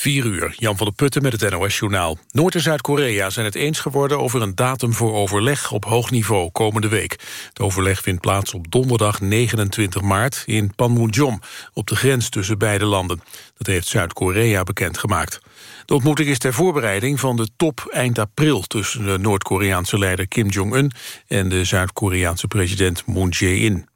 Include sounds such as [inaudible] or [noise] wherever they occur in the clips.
4 uur, Jan van der Putten met het NOS-journaal. Noord- en Zuid-Korea zijn het eens geworden over een datum voor overleg op hoog niveau komende week. Het overleg vindt plaats op donderdag 29 maart in Panmunjom, op de grens tussen beide landen. Dat heeft Zuid-Korea bekendgemaakt. De ontmoeting is ter voorbereiding van de top eind april tussen de Noord-Koreaanse leider Kim Jong-un en de Zuid-Koreaanse president Moon Jae-in.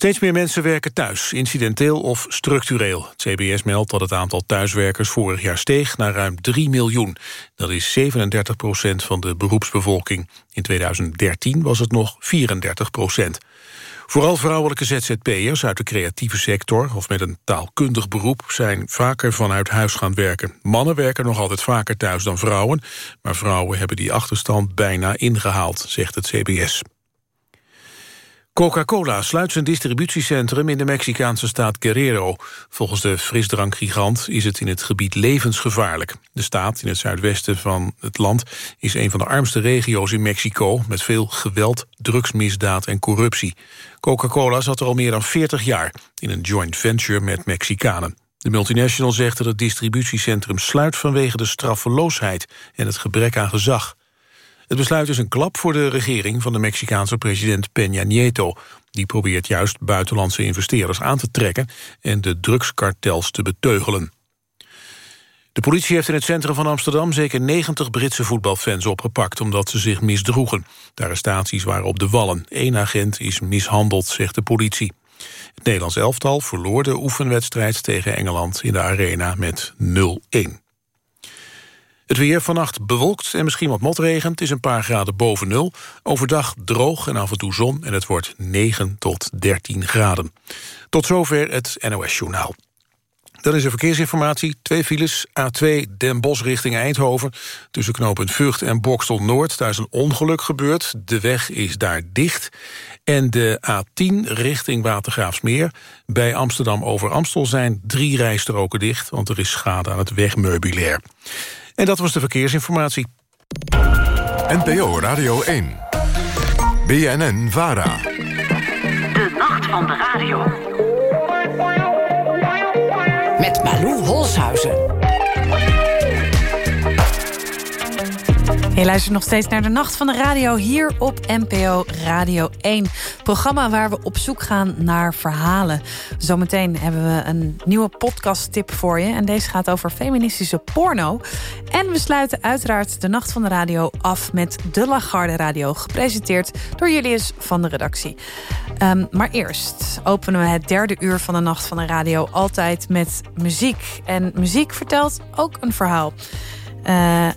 Steeds meer mensen werken thuis, incidenteel of structureel. Het CBS meldt dat het aantal thuiswerkers vorig jaar steeg naar ruim 3 miljoen. Dat is 37 procent van de beroepsbevolking. In 2013 was het nog 34 procent. Vooral vrouwelijke ZZP'ers uit de creatieve sector of met een taalkundig beroep zijn vaker vanuit huis gaan werken. Mannen werken nog altijd vaker thuis dan vrouwen, maar vrouwen hebben die achterstand bijna ingehaald, zegt het CBS. Coca-Cola sluit zijn distributiecentrum in de Mexicaanse staat Guerrero. Volgens de frisdrankgigant is het in het gebied levensgevaarlijk. De staat in het zuidwesten van het land is een van de armste regio's in Mexico... met veel geweld, drugsmisdaad en corruptie. Coca-Cola zat er al meer dan 40 jaar in een joint venture met Mexicanen. De multinational zegt dat het distributiecentrum sluit vanwege de straffeloosheid en het gebrek aan gezag. Het besluit is een klap voor de regering van de Mexicaanse president Peña Nieto. Die probeert juist buitenlandse investeerders aan te trekken en de drugskartels te beteugelen. De politie heeft in het centrum van Amsterdam zeker 90 Britse voetbalfans opgepakt omdat ze zich misdroegen. De arrestaties waren op de wallen. Eén agent is mishandeld, zegt de politie. Het Nederlands elftal verloor de oefenwedstrijd tegen Engeland in de arena met 0-1. Het weer vannacht bewolkt en misschien wat motregen. Het is een paar graden boven nul. Overdag droog en af en toe zon en het wordt 9 tot 13 graden. Tot zover het NOS-journaal. Dan is er verkeersinformatie. Twee files. A2 Den Bosch richting Eindhoven. Tussen knooppunt Vught en Bokstel Noord. Daar is een ongeluk gebeurd. De weg is daar dicht. En de A10 richting Watergraafsmeer. Bij Amsterdam over Amstel zijn drie rijstroken dicht... want er is schade aan het wegmeubilair. En dat was de verkeersinformatie. NPO Radio 1. BNN Vara. De nacht van de radio. Met Malou Holshuizen. Je luistert nog steeds naar de Nacht van de Radio hier op NPO Radio 1. Programma waar we op zoek gaan naar verhalen. Zometeen hebben we een nieuwe podcast-tip voor je. En deze gaat over feministische porno. En we sluiten uiteraard de Nacht van de Radio af met De Lagarde Radio. Gepresenteerd door Julius van de redactie. Um, maar eerst openen we het derde uur van de Nacht van de Radio... altijd met muziek. En muziek vertelt ook een verhaal. Uh,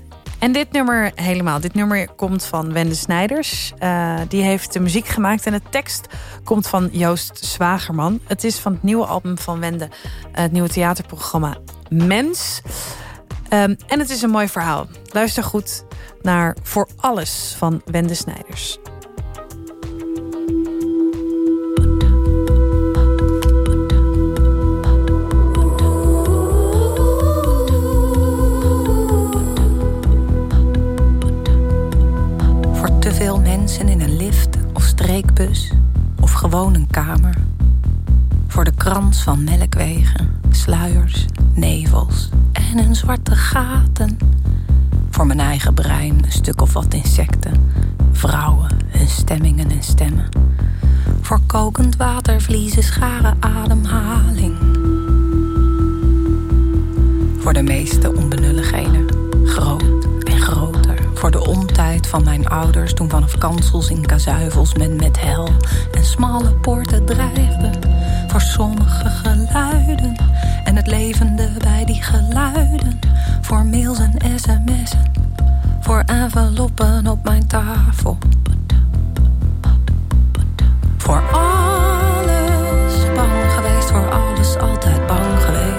en dit nummer helemaal. Dit nummer komt van Wende Snijders. Uh, die heeft de muziek gemaakt en de tekst komt van Joost Zwagerman. Het is van het nieuwe album van Wende. Het nieuwe theaterprogramma Mens. Um, en het is een mooi verhaal. Luister goed naar Voor Alles van Wende Snijders. In een lift of streekbus of gewoon een kamer. Voor de krans van melkwegen, sluiers, nevels en een zwarte gaten. Voor mijn eigen brein een stuk of wat insecten, vrouwen, hun stemmingen en stemmen. Voor kokend water, vliezen, scharen, ademhaling. Voor de meeste onbenulligheden, groot voor de ontijd van mijn ouders toen vanaf kansels in kazuivels men met hel en smalle poorten dreigde. Voor sommige geluiden en het levende bij die geluiden. Voor mails en sms'en, voor enveloppen op mijn tafel. Voor alles bang geweest, voor alles altijd bang geweest.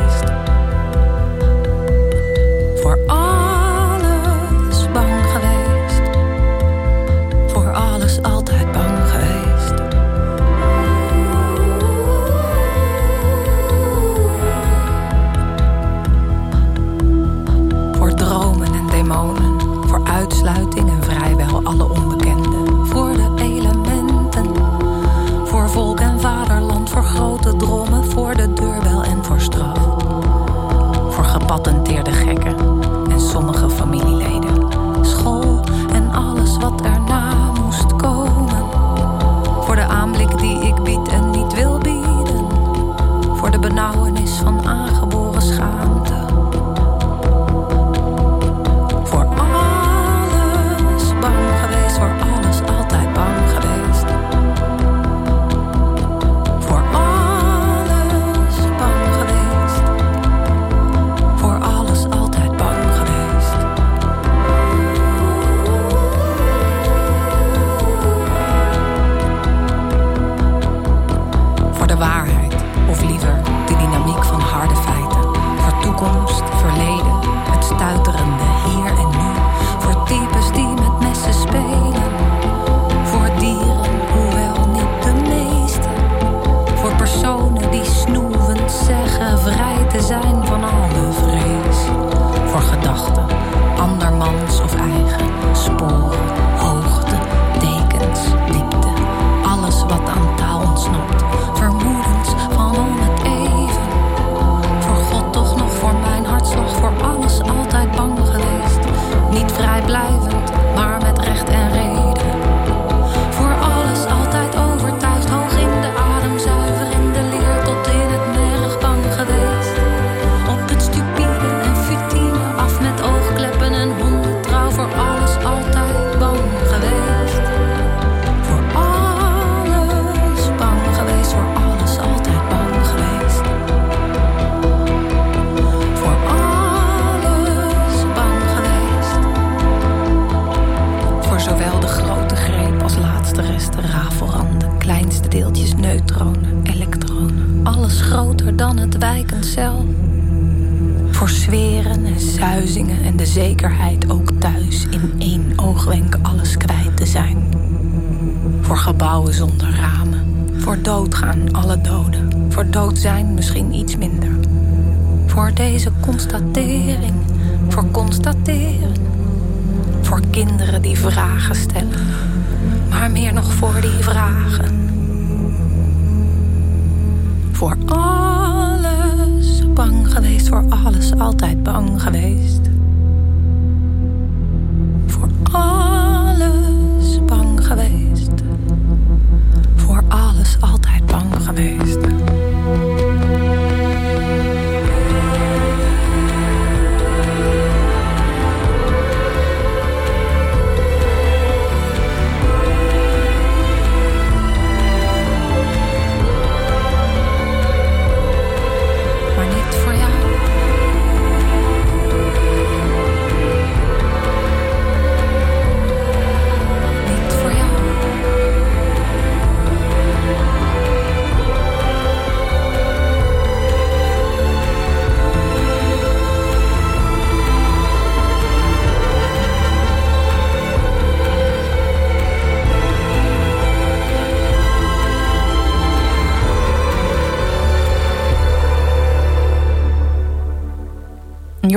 voor alles altijd bang geweest. Voor alles bang geweest. Voor alles altijd bang geweest.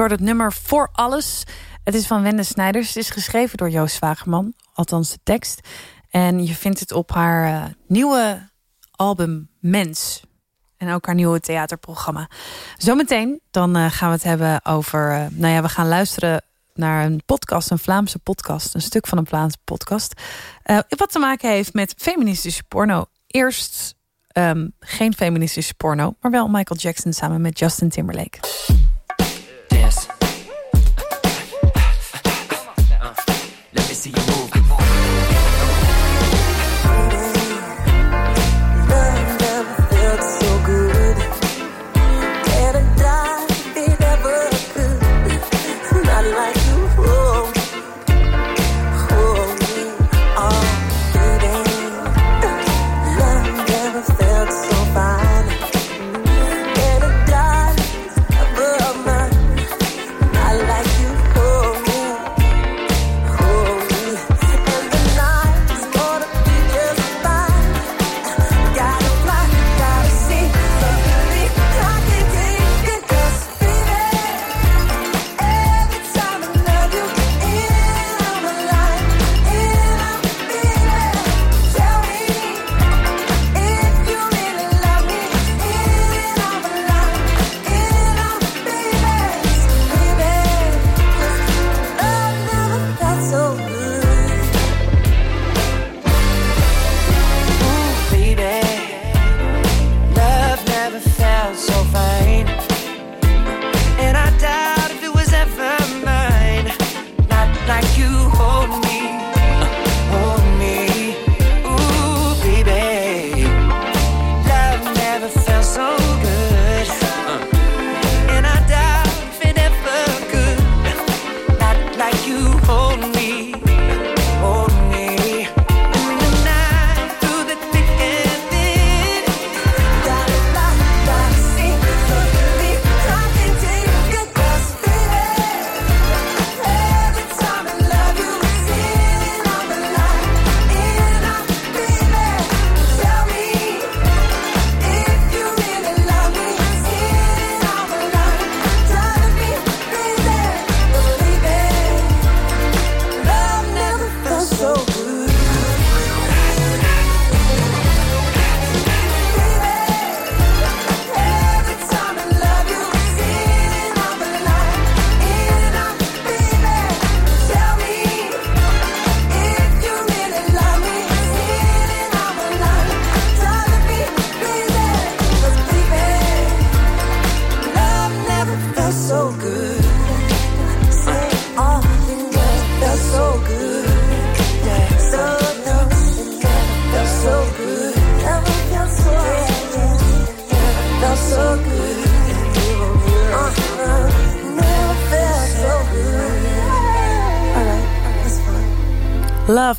hoorde het nummer Voor Alles. Het is van Wende Snijders. Het is geschreven door Joost Zwagerman, althans de tekst. En je vindt het op haar eh, nieuwe album Mens. En ook haar nieuwe theaterprogramma. Zometeen dan eh, gaan we het hebben over... Eh, nou ja, we gaan luisteren naar een podcast, een Vlaamse podcast. Een stuk van een Vlaamse podcast. wat te maken heeft met feministische porno. Eerst ehm, geen feministische porno, maar wel Michael Jackson samen met Justin Timberlake.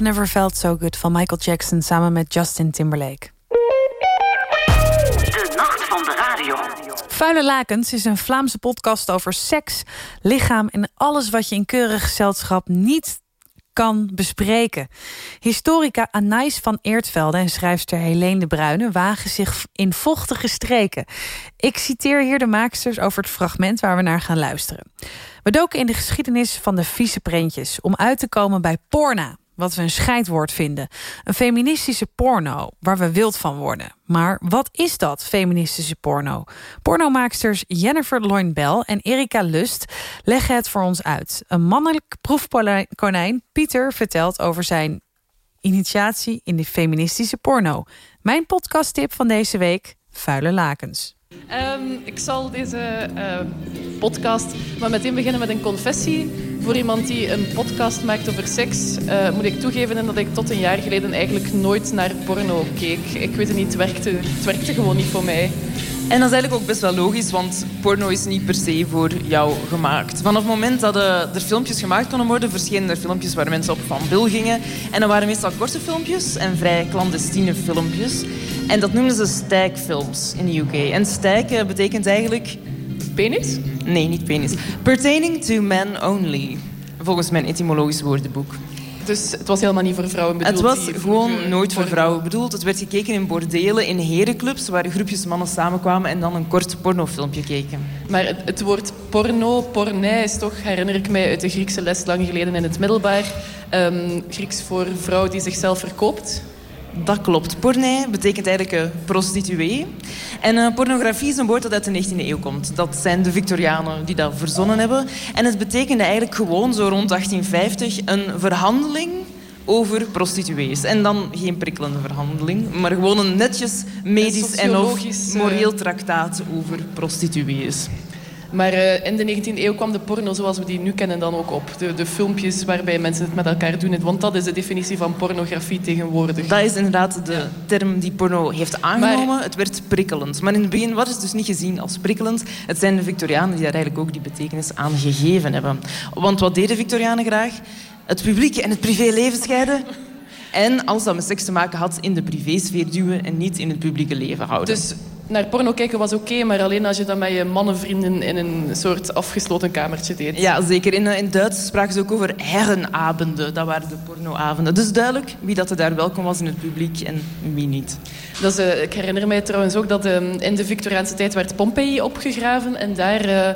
Never Felt So Good van Michael Jackson samen met Justin Timberlake. De nacht van de radio. Vuile Lakens is een Vlaamse podcast over seks, lichaam en alles wat je in keurig gezelschap niet kan bespreken. Historica Anais van Eertvelde en schrijfster Helene de Bruyne wagen zich in vochtige streken. Ik citeer hier de maaksters over het fragment waar we naar gaan luisteren. We doken in de geschiedenis van de vieze prentjes om uit te komen bij porna wat we een scheidwoord vinden. Een feministische porno, waar we wild van worden. Maar wat is dat, feministische porno? Pornomaaksters Jennifer Loin-Bell en Erika Lust leggen het voor ons uit. Een mannelijk proefkonijn, Pieter, vertelt over zijn initiatie in de feministische porno. Mijn podcasttip van deze week, Vuile Lakens. Ehm, ik zal deze eh, podcast maar meteen beginnen met een confessie. Voor iemand die een podcast maakt over seks, eh, moet ik toegeven dat ik tot een jaar geleden eigenlijk nooit naar porno keek. Ik weet het niet, het werkte, het werkte gewoon niet voor mij. En dat is eigenlijk ook best wel logisch, want porno is niet per se voor jou gemaakt. Vanaf het moment dat eh, er filmpjes gemaakt konden worden, verschenen er filmpjes waar mensen op van bil gingen. En dat waren meestal korte filmpjes en vrij clandestine filmpjes. En dat noemden ze stijkfilms in de UK. En stijk betekent eigenlijk... Penis? Nee, niet penis. Pertaining to men only. Volgens mijn etymologisch woordenboek. Dus het was helemaal niet voor vrouwen bedoeld? Het was gewoon nooit voor vrouwen bedoeld. Het werd gekeken in bordelen, in herenclubs, waar groepjes mannen samenkwamen en dan een kort pornofilmpje keken. Maar het, het woord porno, pornei, is toch, herinner ik mij uit de Griekse les lang geleden in het middelbaar. Ehm, Grieks voor vrouw die zichzelf verkoopt. Dat klopt. Pornei betekent eigenlijk eh, prostituee. En eh, pornografie is een woord dat uit de 19e eeuw komt. Dat zijn de Victorianen die dat verzonnen hebben. En het betekende eigenlijk gewoon zo rond 1850 een verhandeling over prostituees. En dan geen prikkelende verhandeling, maar gewoon een netjes medisch en of sociologisch, eh, moreel traktaat over prostituees. Maar eh, in de 19e eeuw kwam de porno zoals we die nu kennen dan ook op. De, de filmpjes waarbij mensen het met elkaar doen. Want dat is de definitie van pornografie tegenwoordig. Dat is inderdaad de term die porno heeft aangenomen. Het werd prikkelend. Maar in het begin was het dus niet gezien als prikkelend. Het zijn de Victorianen die daar eigenlijk ook die betekenis aan gegeven hebben. Want wat deden Victorianen graag? Het publiek en het privéleven scheiden. En als dat met seks te maken had, in de privésfeer duwen en niet in het publieke leven houden. Dus naar porno kijken was oké, maar alleen als je dat met je mannenvrienden in een soort afgesloten kamertje deed. Ja, zeker. In, eh, in Duits spraken ze ook over herrenavonden. Dat waren de pornoavonden. Dus duidelijk wie dat er daar welkom was in het publiek en wie niet. Dat is, eh, ik herinner mij trouwens ook dat eh, in de Victoriaanse tijd werd Pompeii opgegraven. En daar eh,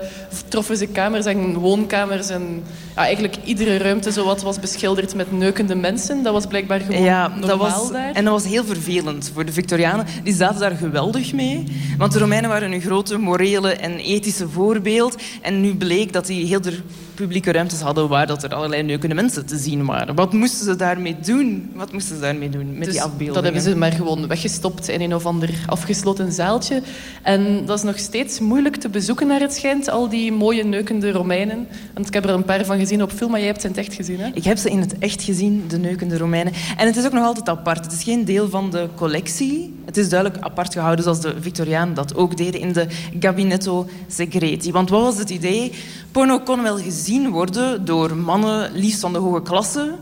troffen ze kamers en woonkamers. En ja, eigenlijk iedere ruimte zowat was beschilderd met neukende mensen. Dat was blijkbaar gewoon Ja, normaal dat was, daar. en dat was heel vervelend voor de Victorianen. Die zaten daar geweldig mee. Want de Romeinen waren een grote morele en ethische voorbeeld. En nu bleek dat die heel de publieke ruimtes hadden waar dat er allerlei neukende mensen te zien waren. Wat moesten ze daarmee doen? Wat moesten ze daarmee doen met Dus die afbeeldingen? dat hebben ze maar gewoon weggestopt in een of ander afgesloten zaaltje. En dat is nog steeds moeilijk te bezoeken naar het schijnt, al die mooie neukende Romeinen. Want ik heb er een paar van gezien op film, maar jij hebt ze in het echt gezien, hè? Ik heb ze in het echt gezien, de neukende Romeinen. En het is ook nog altijd apart. Het is geen deel van de collectie. Het is duidelijk apart gehouden, zoals de Victorianen dat ook deden in de Gabinetto Segreti. Want wat was het idee? Porno kon wel gezien worden door mannen, liefst van de hoge klasse,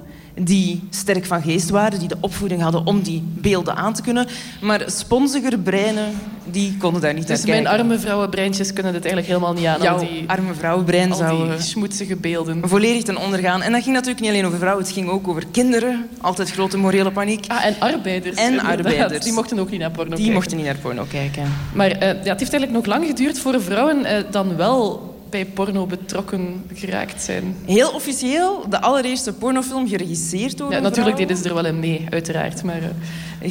die sterk van geest waren, die de opvoeding hadden om die beelden aan te kunnen. Maar sponsiger breinen, die konden daar niet Dus naar mijn arme vrouwenbreintjes kunnen dit eigenlijk helemaal niet aan. Jouw die, arme vrouwenbrein zou... die eh, schmoetsige beelden. volledig ten onder gaan. En dat ging natuurlijk niet alleen over vrouwen, het ging ook over kinderen. Altijd grote morele paniek. Ah, en arbeiders. En inderdaad. arbeiders. Die mochten ook niet naar porno Die kijken. mochten niet naar porno kijken. Maar eh, ja, het heeft eigenlijk nog lang geduurd voor vrouwen eh, dan wel bij porno betrokken geraakt zijn. Heel officieel, de allereerste pornofilm geregisseerd door Ja, een natuurlijk vrouw. deden ze er wel in mee, uiteraard. Maar, eh,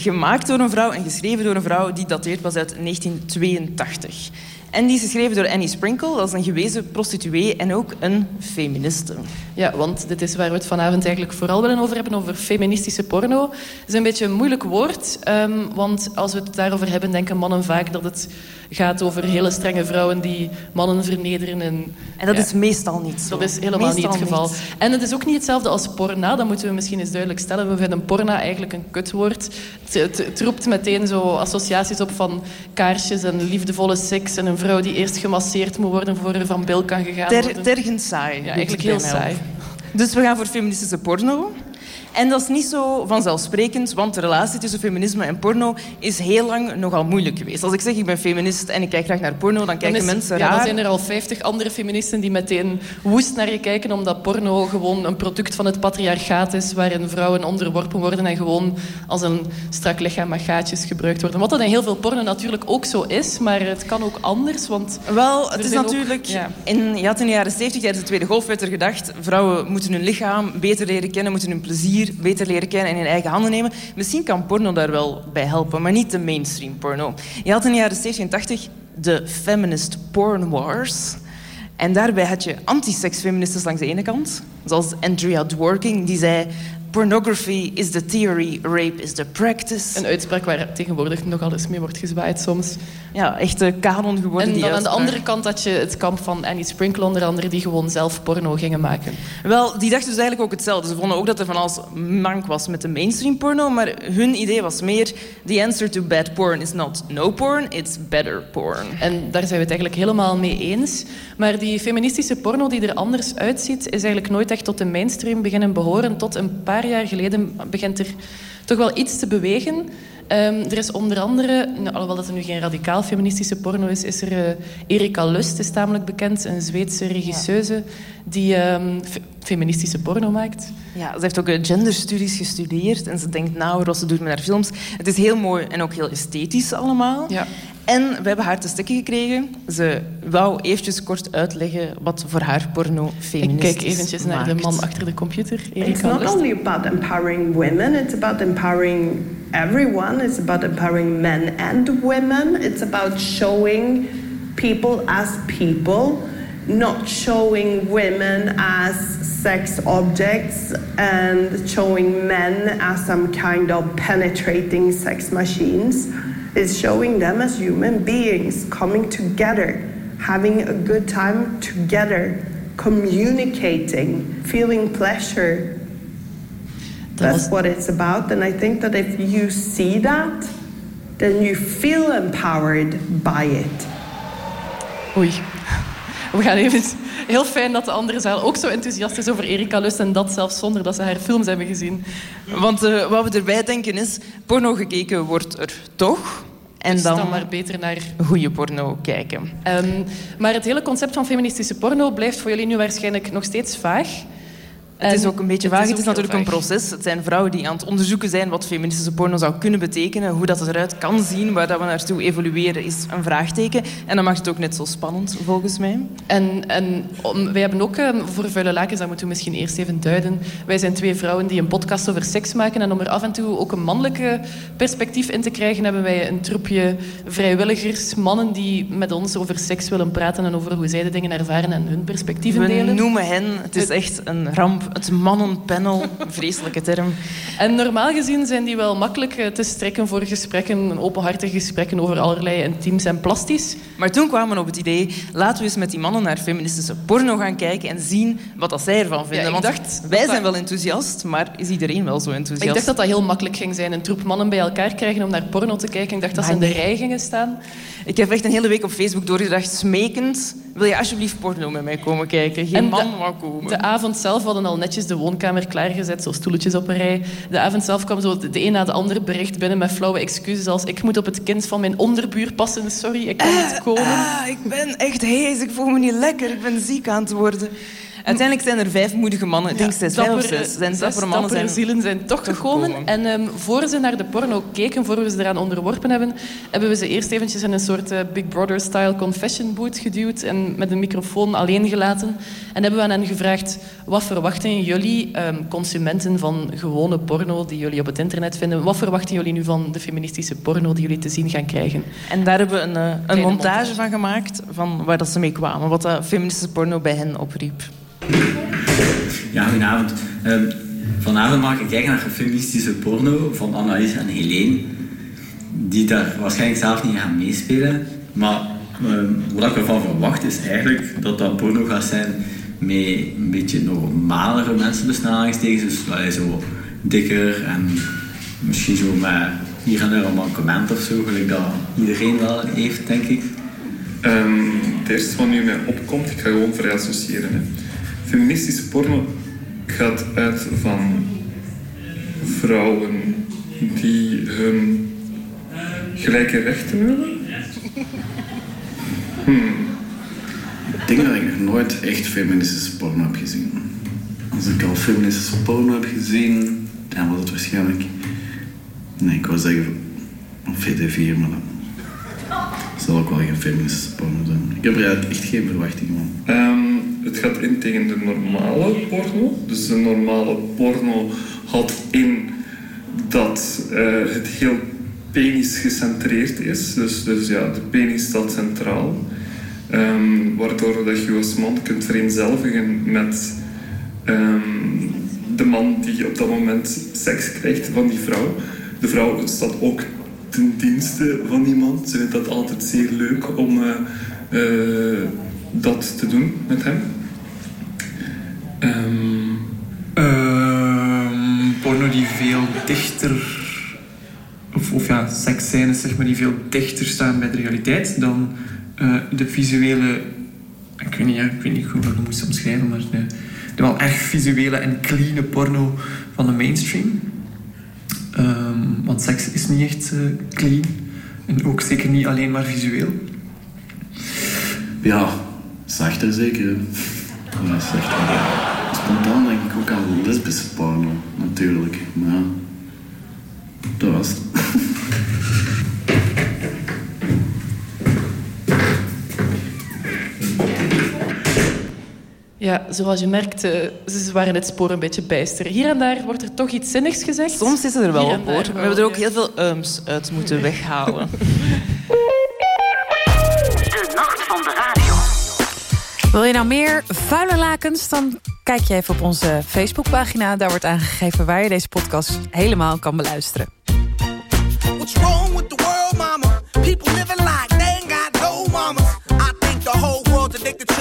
Gemaakt door een vrouw en geschreven door een vrouw die dateert pas uit 1982. En die is geschreven door Annie Sprinkle, dat is een gewezen prostituee en ook een feministe. Ja, want dit is waar we het vanavond eigenlijk vooral willen over hebben, over feministische porno. Het is een beetje een moeilijk woord, ehm, want als we het daarover hebben, denken mannen vaak dat het gaat over hele strenge vrouwen die mannen vernederen. En, En dat ja, is meestal niet zo. Dat is helemaal niet het geval. niet. En het is ook niet hetzelfde als porna, dat moeten we misschien eens duidelijk stellen. We vinden porna eigenlijk een kutwoord. Het, het, het roept meteen zo associaties op van kaarsjes en liefdevolle seks en een vrouw die eerst gemasseerd moet worden voor er van bil kan gegaan Ter, worden. tergend saai. Ja, eigenlijk heel saai. Dus we gaan voor feministische porno. En dat is niet zo vanzelfsprekend, want de relatie tussen feminisme en porno is heel lang nogal moeilijk geweest. Als ik zeg ik ben feminist en ik kijk graag naar porno, dan kijken Dan is- mensen ja, raar. dan zijn er al 50 andere feministen die meteen woest naar je kijken, omdat porno gewoon een product van het patriarchaat is, waarin vrouwen onderworpen worden en gewoon als een strak lichaam met gaatjes gebruikt worden. Wat dat in heel veel porno natuurlijk ook zo is, maar het kan ook anders, want... Wel, het is ook- natuurlijk... ja. In, je had in de jaren 70, tijdens de Tweede Golf, werd er gedacht... vrouwen moeten hun lichaam beter leren kennen, moeten hun beter leren kennen en in eigen handen nemen. Misschien kan porno daar wel bij helpen, maar niet de mainstream porno. Je had in de jaren 70 en 80 de feminist porn wars... En daarbij had je anti-seksfeministen langs de ene kant, zoals Andrea Dworkin, die zei... Pornography is the theory, rape is the practice. Een uitspraak waar tegenwoordig nogal eens mee wordt gezwaaid soms. Ja, echt de kanon geworden. En die dan aan de andere kant had je het kamp van Annie Sprinkle onder andere, die gewoon zelf porno gingen maken. Wel, die dachten dus eigenlijk ook hetzelfde. Ze vonden ook dat er van alles mank was met de mainstream porno, maar hun idee was meer... The answer to bad porn is not no porn, it's better porn. En daar zijn we het eigenlijk helemaal mee eens. Maar die feministische porno die er anders uitziet, is eigenlijk nooit echt tot de mainstream beginnen behoren. Tot een paar jaar geleden begint er toch wel iets te bewegen. Ehm, er is onder andere, nou, alhoewel dat er nu geen radicaal feministische porno is, is er eh, Erika Lust, is tamelijk bekend, een Zweedse regisseuse die ehm, fe- feministische porno maakt. Ja, ze heeft ook eh, genderstudies gestudeerd en ze denkt na wat ze doet met haar films. Het is heel mooi en ook heel esthetisch allemaal. Ja. En we hebben haar te stikken gekregen. Ze wou eventjes kort uitleggen wat voor haar porno Ik feministisch kijk eventjes naar de man achter de computer, It's not only about empowering women, it's about empowering everyone. It's about empowering men and women. It's about showing people as people, not showing women as sex objects and showing men as some kind of penetrating sex machines. It's showing them as human beings coming together, having a good time together, communicating, feeling pleasure, That's what it's about. And I think that if you see that, then you feel empowered by it. Oei. We gaan even... Heel fijn dat de andere zaal ook zo enthousiast is over Erika Lust en dat zelfs zonder dat ze haar films hebben gezien. Want eh, wat we erbij denken is, porno gekeken wordt er toch. En Dus dan, dan maar beter naar goede porno kijken. Ehm, maar het hele concept van feministische porno blijft voor jullie nu waarschijnlijk nog steeds vaag. Het is ook een beetje het vaag. is Het is natuurlijk een proces. Het zijn vrouwen die aan het onderzoeken zijn wat feministische porno zou kunnen betekenen. Hoe dat eruit kan zien, waar dat we naartoe evolueren, is een vraagteken. En dat maakt het ook net zo spannend, volgens mij. En, en om- wij hebben ook ehm, voor Vuile Lakens, dat moeten we misschien eerst even duiden. Wij zijn twee vrouwen die een podcast over seks maken. En om er af en toe ook een mannelijke perspectief in te krijgen, hebben wij een troepje vrijwilligers, mannen die met ons over seks willen praten en over hoe zij de dingen ervaren en hun perspectieven We delen. noemen hen, het is echt een ramp, het mannenpanel. Vreselijke term. En normaal gezien zijn die wel makkelijk eh, te strekken voor gesprekken, openhartige gesprekken over allerlei intiems en plastisch. Maar toen kwamen we op het idee, laten we eens met die mannen naar feministische porno gaan kijken en zien wat dat zij ervan vinden. ik Want dacht wij zijn wel enthousiast, maar is iedereen wel zo enthousiast? Ik dacht dat dat heel makkelijk ging zijn. Een troep mannen bij elkaar krijgen om naar porno te kijken. Ik dacht dat ze in de nee. rij gingen staan. Ik heb echt een hele week op Facebook doorgedacht, smekend, wil je alsjeblieft porno met mij komen kijken? Geen En man wou komen. De avond zelf hadden al netjes de woonkamer klaargezet, zo stoeltjes op een rij. De avond zelf kwam zo de een na de andere bericht binnen met flauwe excuses als ik moet op het kind van mijn onderbuur passen, sorry, ik kan niet komen. Ah, ik ben echt hees, ik voel me niet lekker, ik ben ziek aan het worden. Uiteindelijk zijn er vijf moedige mannen, ik denk zes, vijf of Dappere- zes. Zijn dappere mannen zijn... zielen zijn toch gekomen. gekomen. En ehm, voor ze naar de porno keken, voor we ze eraan onderworpen hebben, hebben we ze eerst eventjes in een soort eh, Big Brother-style confession booth geduwd en met een microfoon alleen gelaten. En hebben we aan hen gevraagd, wat verwachten jullie, ehm, consumenten van gewone porno die jullie op het internet vinden, wat verwachten jullie nu van de feministische porno die jullie te zien gaan krijgen? En daar hebben we een, eh, een montage, montage. van gemaakt van waar dat ze mee kwamen. Wat dat feministische porno bij hen opriep. Ja, goedenavond. Ehm, vanavond mag ik kijken naar een feministische porno van Annelies en Helene. Die daar waarschijnlijk zelf niet gaan meespelen. Maar ehm, wat ik ervan verwacht is eigenlijk dat dat porno gaat zijn met een beetje normalere mensen besnalingstekens. Dus allee, zo dikker en misschien zo met hier en daar een mankement of zo. Gelijk dat iedereen wel heeft, denk ik. Ehm, het eerste wat nu mij opkomt, ik ga gewoon vrij associëren. Hè. Feministische porno gaat uit van vrouwen die hun gelijke rechten willen? [laughs] Hmm. Ik denk dat ik nog nooit echt feministische porno heb gezien. Als ik al feministische porno heb gezien, dan was het waarschijnlijk... Nee, ik wou zeggen op VT4, maar dat zal ook wel geen feministische porno zijn. Ik heb er echt geen verwachting van. Ehm, het gaat in tegen de normale porno. Dus de normale porno had in dat eh, het heel penis gecentreerd is. Dus, dus ja, de penis staat centraal. Ehm, waardoor dat je als man kunt vereenzelvigen met ehm, de man die op dat moment seks krijgt van die vrouw. De vrouw staat ook ten dienste van die man. Ze vindt dat altijd zeer leuk om eh, eh, dat te doen met hem. Ehm, Ehm, porno die veel dichter, of, of ja, seksscènes zeg maar, die veel dichter staan bij de realiteit dan eh, de visuele, ik weet niet, ja, ik weet niet hoe ik dat moest omschrijven, maar de, de wel erg visuele en clean porno van de mainstream. Ehm, want seks is niet echt eh, clean en ook zeker niet alleen maar visueel. Ja, zachter zeker. hè. Ja, zachter. Spontaan denk ik ook aan lesbische porno, natuurlijk. Maar ja, dat was het. Ja, zoals je merkt, eh, ze waren het spoor een beetje bijster. Hier en daar wordt er toch iets zinnigs gezegd. Soms is het er wel op, hoor. We hebben er ook heel veel ums uit moeten weghalen. [laughs] Wil je nou meer vuile lakens? Dan kijk je even op onze Facebookpagina. Daar wordt aangegeven waar je deze podcast helemaal kan beluisteren. What's wrong with the world, mama? People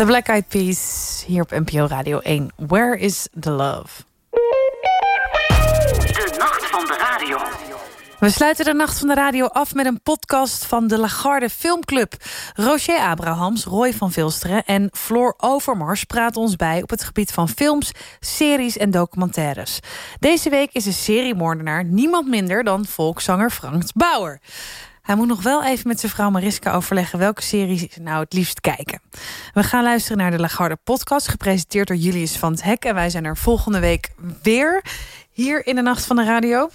the Black Eyed Peas hier op NPO Radio 1. Where is the love? We sluiten de Nacht van de Radio af met een podcast van de Lagarde Filmclub. Roger Abrahams, Roy van Vilsteren en Floor Overmars praten ons bij... op het gebied van films, series en documentaires. Deze week is een seriemoordenaar niemand minder dan volkszanger Frans Bauer. Hij moet nog wel even met zijn vrouw Mariska overleggen... welke serie ze nou het liefst kijken. We gaan luisteren naar de Lagarde podcast... gepresenteerd door Julius van het Hek. En wij zijn er volgende week weer hier in de Nacht van de Radio.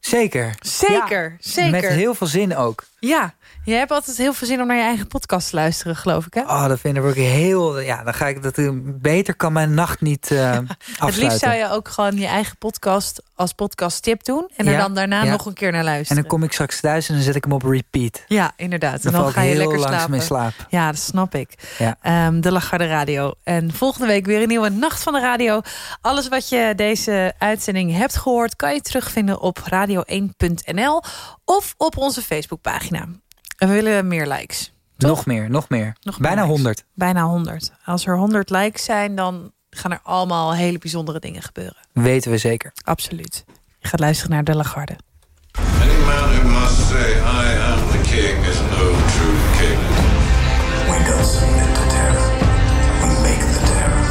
Zeker. Zeker, Ja, zeker. Met heel veel zin ook. Ja, jij hebt altijd heel veel zin om naar je eigen podcast te luisteren, geloof ik, hè? Oh, dat vind ik ook heel... Ja, dan ga ik dat... Beter kan mijn nacht niet eh afsluiten. [laughs] Het liefst zou je ook gewoon je eigen podcast als podcast-tip doen... en er Ja, dan daarna ja. nog een keer naar En luisteren. dan kom ik straks thuis en dan zet ik hem op repeat. Ja, inderdaad. Dan en dan ga je heel lekker langzaam slapen. in slaap. Ja, dat snap ik. Ehm, de Lagarde Radio. En volgende week weer een nieuwe Nacht van de Radio. Alles wat je deze uitzending hebt gehoord... kan je terugvinden op radio1.nl of op onze Facebookpagina. En we willen meer likes. Nog meer, nog meer. Nog meer Bijna likes. 100. Bijna 100. Als er 100 likes zijn, dan gaan er allemaal hele bijzondere dingen gebeuren. Weten we zeker. Absoluut. Je gaat luisteren naar De Lagarde. Any man who must say, I am the king, is no true king. We don't submit to terror. We make the terror.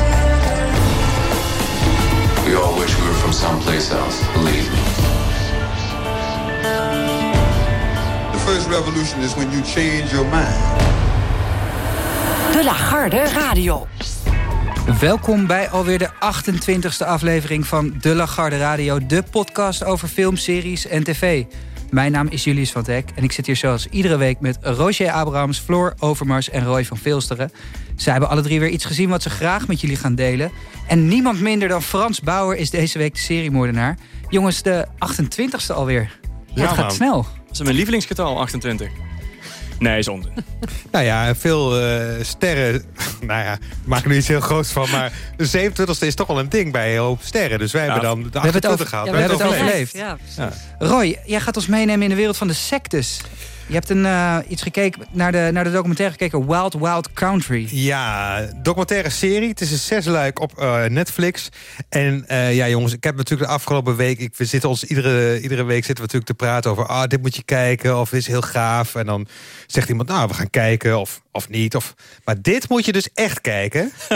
We all wish we were from someplace else, believe me. Revolution is when you change your mind. De Lagarde Radio. Welkom bij alweer de 28e aflevering van De Lagarde Radio... de podcast over film, series en tv. Mijn naam is Julius van Dek en ik zit hier zoals iedere week... met Roger Abrahams, Floor Overmars en Roy van Vilsteren. Zij hebben alle drie weer iets gezien wat ze graag met jullie gaan delen. En niemand minder dan Frans Bauer is deze week de seriemoordenaar. Jongens, de 28e alweer. Het gaat man. snel. Dat is mijn lievelingsgetal, 28. Nee, is [laughs] onzin. Nou ja, veel eh, sterren. [laughs] Nou ja, ik maak er nu iets heel groots van. Maar de 27e is toch wel een ding bij een hoop sterren. Dus wij hebben dan de We hebben het 28 over- gehad. we hebben het overleefd. Ja. Roy, jij gaat ons meenemen in de wereld van de sectes. Je hebt een, eh, iets gekeken naar de, naar de documentaire gekeken, Wild Wild Country. Ja, documentaire serie. Het is een zesluik op eh, Netflix. En eh, ja, jongens, ik heb natuurlijk de afgelopen week... Ik, we zitten ons iedere, iedere week zitten we natuurlijk te praten over... ah, dit moet je kijken, of dit is heel gaaf. En dan zegt iemand, nou, we gaan kijken, of, of niet. Of, maar dit moet je dus echt kijken. [laughs]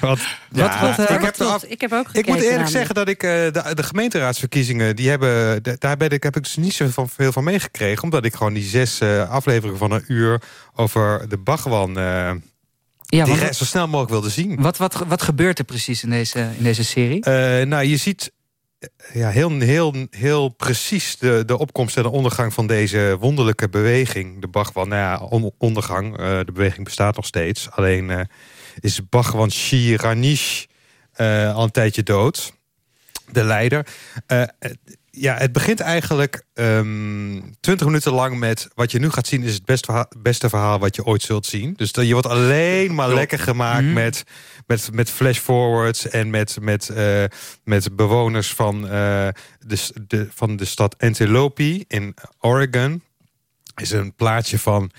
Want, Wat- wat, ik, heb af- Ik heb ook ik moet gekeken eerlijk namelijk. zeggen dat ik eh, de, de gemeenteraadsverkiezingen... Die hebben, de- daar ben ik, heb ik dus niet zo van, veel van meegekregen. Omdat ik gewoon die zes eh, afleveringen van een uur... over de Bagwan... eh, Ja, die wat- re- zo snel mogelijk wilde zien. Wat, wat, wat gebeurt er precies in deze, in deze serie? Eh, nou, je ziet ja, heel, heel, heel precies de, de opkomst en de ondergang van deze wonderlijke beweging. De Bhagwan, nou ja, on- ondergang. de beweging bestaat nog steeds. Alleen is Bhagwan Shiranish eh, al een tijdje dood. De leider. Ja, het begint eigenlijk ehm 20 minuten lang met... wat je nu gaat zien is het beste verhaal, beste verhaal wat je ooit zult zien. Dus dat je wordt alleen maar lekker gemaakt met, met, met flash-forwards... en met, met, eh, met bewoners van, eh, de, van de stad Antelope in Oregon. Is een plaatje van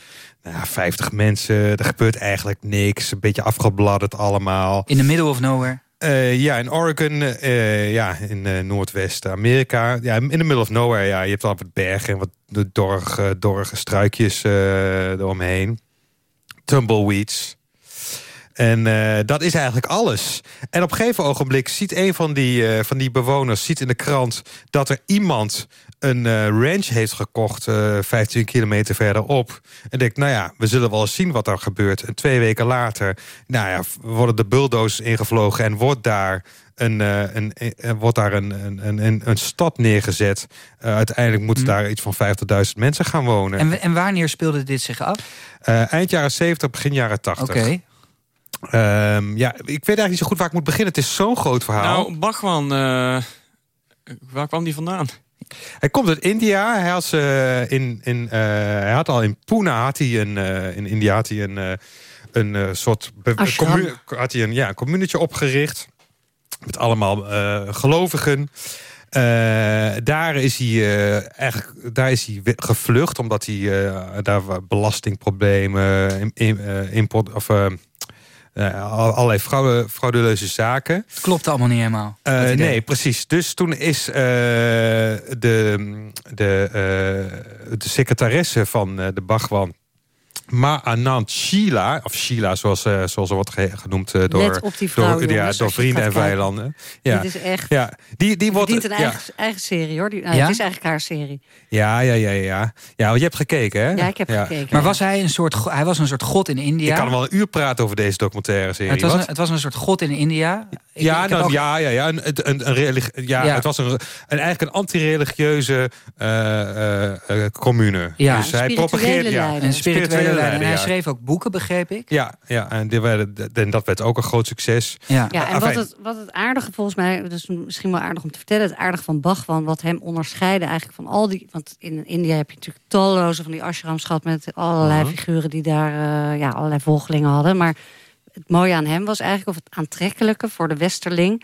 nou ja, 50 mensen. Er gebeurt eigenlijk niks. Een beetje afgebladderd allemaal. In the middle of nowhere? Eh, ja, in Oregon, eh, ja, in eh, Noordwest-Amerika. Ja, in the middle of nowhere, ja. Je hebt al wat bergen en wat dorrige struikjes eromheen. Tumbleweeds. En eh, dat is eigenlijk alles. En op een gegeven ogenblik ziet een van die, eh, van die bewoners... ziet in de krant dat er iemand een eh, ranch heeft gekocht... eh 15 kilometer verderop. En denkt, nou ja, we zullen wel eens zien wat er gebeurt. En twee weken later nou ja, worden de bulldozers ingevlogen... en wordt daar een, een, eh, wordt daar een, een, een, een stad neergezet. Uiteindelijk moeten daar iets van 50.000 mensen gaan wonen. En, en wanneer speelde dit zich af? Eind jaren 70, begin jaren 80. Oké. Ehm, ja, ik weet eigenlijk niet zo goed waar ik moet beginnen. Het is zo'n groot verhaal. Nou, Bachman, eh, waar kwam die vandaan? Hij komt uit India. Hij, had, eh, in, in, eh, hij had al in Pune had hij een, eh, in India had hij een, eh, een eh, soort had hij een ja, een communetje opgericht. Met allemaal eh, gelovigen. Eh, daar is hij eh, eigenlijk daar is hij gevlucht omdat hij eh, daar belastingproblemen, im- im- import of allerlei fraude, frauduleuze zaken. Klopt allemaal niet helemaal. Eh, nee, precies. Dus toen is eh, de, de, eh, de secretaresse van eh, de Bhagwan... Ma Anand Sheila, of Sheila zoals, eh, zoals ze wordt ge- genoemd eh, door, Let op die vrouw, door, ja, vrienden en vijanden. Ja. Dit is echt- Ja, die, die wordt, verdient een ja. eigen, eigen serie hoor. Die, nou, Ja? Het is eigenlijk haar serie. Ja, ja, ja, ja. Ja, want je hebt gekeken, hè? Ja, ik heb gekeken. Maar was hij een soort, hij was een soort god in India? Ik kan wel een uur praten over deze documentaire serie. het, was een, het was een soort god in India. Ik- ja, ik nou, ook- ja, ja, ja, een, een, een ja, Ja. Het was een, een, eigenlijk een anti-religieuze eh, commune. Ja, dus hij propageerde ja, Een spirituele En hij schreef ook boeken, begreep ik. Ja, ja en, die werden, en dat werd ook een groot succes. Ja, Ja, en wat het, wat het aardige volgens mij, dus misschien wel aardig om te vertellen, het aardige van Bhagwan, wat hem onderscheidde eigenlijk van al die, want in India heb je natuurlijk talloze van die ashrams gehad met allerlei Mhm. figuren die daar eh, ja, allerlei volgelingen hadden. Maar het mooie aan hem was eigenlijk, of het aantrekkelijke voor de westerling,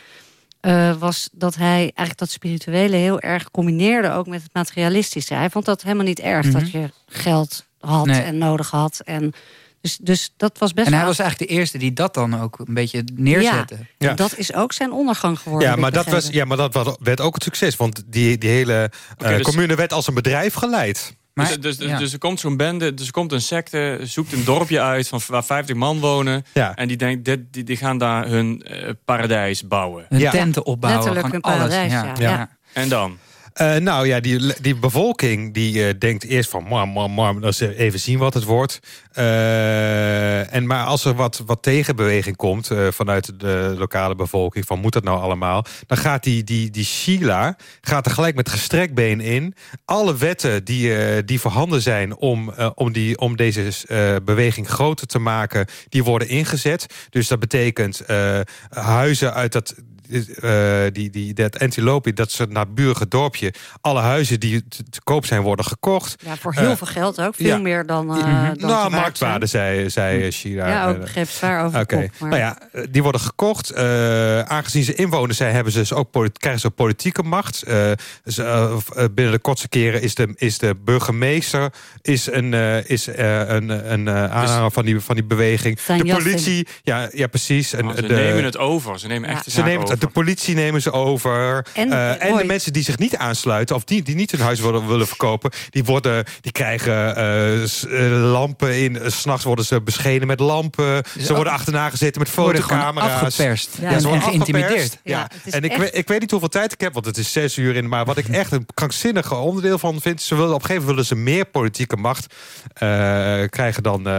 eh, was dat hij eigenlijk dat spirituele heel erg combineerde ook met het materialistische. Hij vond dat helemaal niet erg Mhm. dat je geld had Nee. en nodig had. En dus, dus dat was best En hij wel was eigenlijk de eerste die dat dan ook een beetje neerzette. ja, Ja. dat is ook zijn ondergang geworden. Ja, maar dat, was, ja, maar dat was- werd ook het succes. Want die, die hele eh, dus- commune werd als een bedrijf geleid. dus, dus, dus, dus er komt zo'n bende, dus er komt een secte, zoekt een dorpje uit van waar 50 man wonen. Ja. En die, denkt, dit, die, die gaan daar hun eh, paradijs bouwen. Hun tenten opbouwen. Letterlijk hun alles. paradijs, ja. ja. Ja. En dan? Eh, nou ja, die, die bevolking die eh, denkt eerst van... Maar, maar, maar, dat is even zien wat het wordt. Eh, en maar als er wat, wat tegenbeweging komt vanuit de lokale bevolking... van moet dat nou allemaal? Dan gaat die, die, die Sheila gaat er gelijk met gestrekt been in. Alle wetten die, die voorhanden zijn om, om, die, om deze beweging groter te maken... die worden ingezet. Dus dat betekent huizen uit dat eh, die, die, dat Antilope, dat ze naar het burige dorpje... alle huizen die te, te koop zijn, worden gekocht. Ja, voor heel Eh, veel geld ook. Veel ja. meer dan, eh Ja, dan ze nou, waard marktwaarde, zei, zei Shira. Ja, ook begreep het zwaar over Oké, maar- nou ja, die worden gekocht. Eh, aangezien ze inwoners zijn, hebben ze dus ook krijgen ze politieke macht. Dus, eh, binnen de kortste keren is de, is de burgemeester is een, eh, is, eh, een, een eh, aanhanger van, die, van die beweging. Zijn de politie, ja, ja precies. En, Oh, ze de, nemen het over. Ze nemen echt de ze nemen het, over. De politie nemen ze over. En, En, en de mensen die zich niet aansluiten... of die, die niet hun huis willen, willen verkopen... die, worden, die krijgen eh, eh, lampen in. S S'nachts worden ze beschenen met lampen. Dus ze worden achterna gezeten met fotocamera's. afgeperst. Ja, ze en worden geïntimideerd. Ja. En ik, echt- ik weet niet hoeveel tijd ik heb, want het is zes uur in. Maar wat ik echt een krankzinnige onderdeel van vind... ze willen op een gegeven moment willen ze meer politieke macht eh, krijgen dan... eh,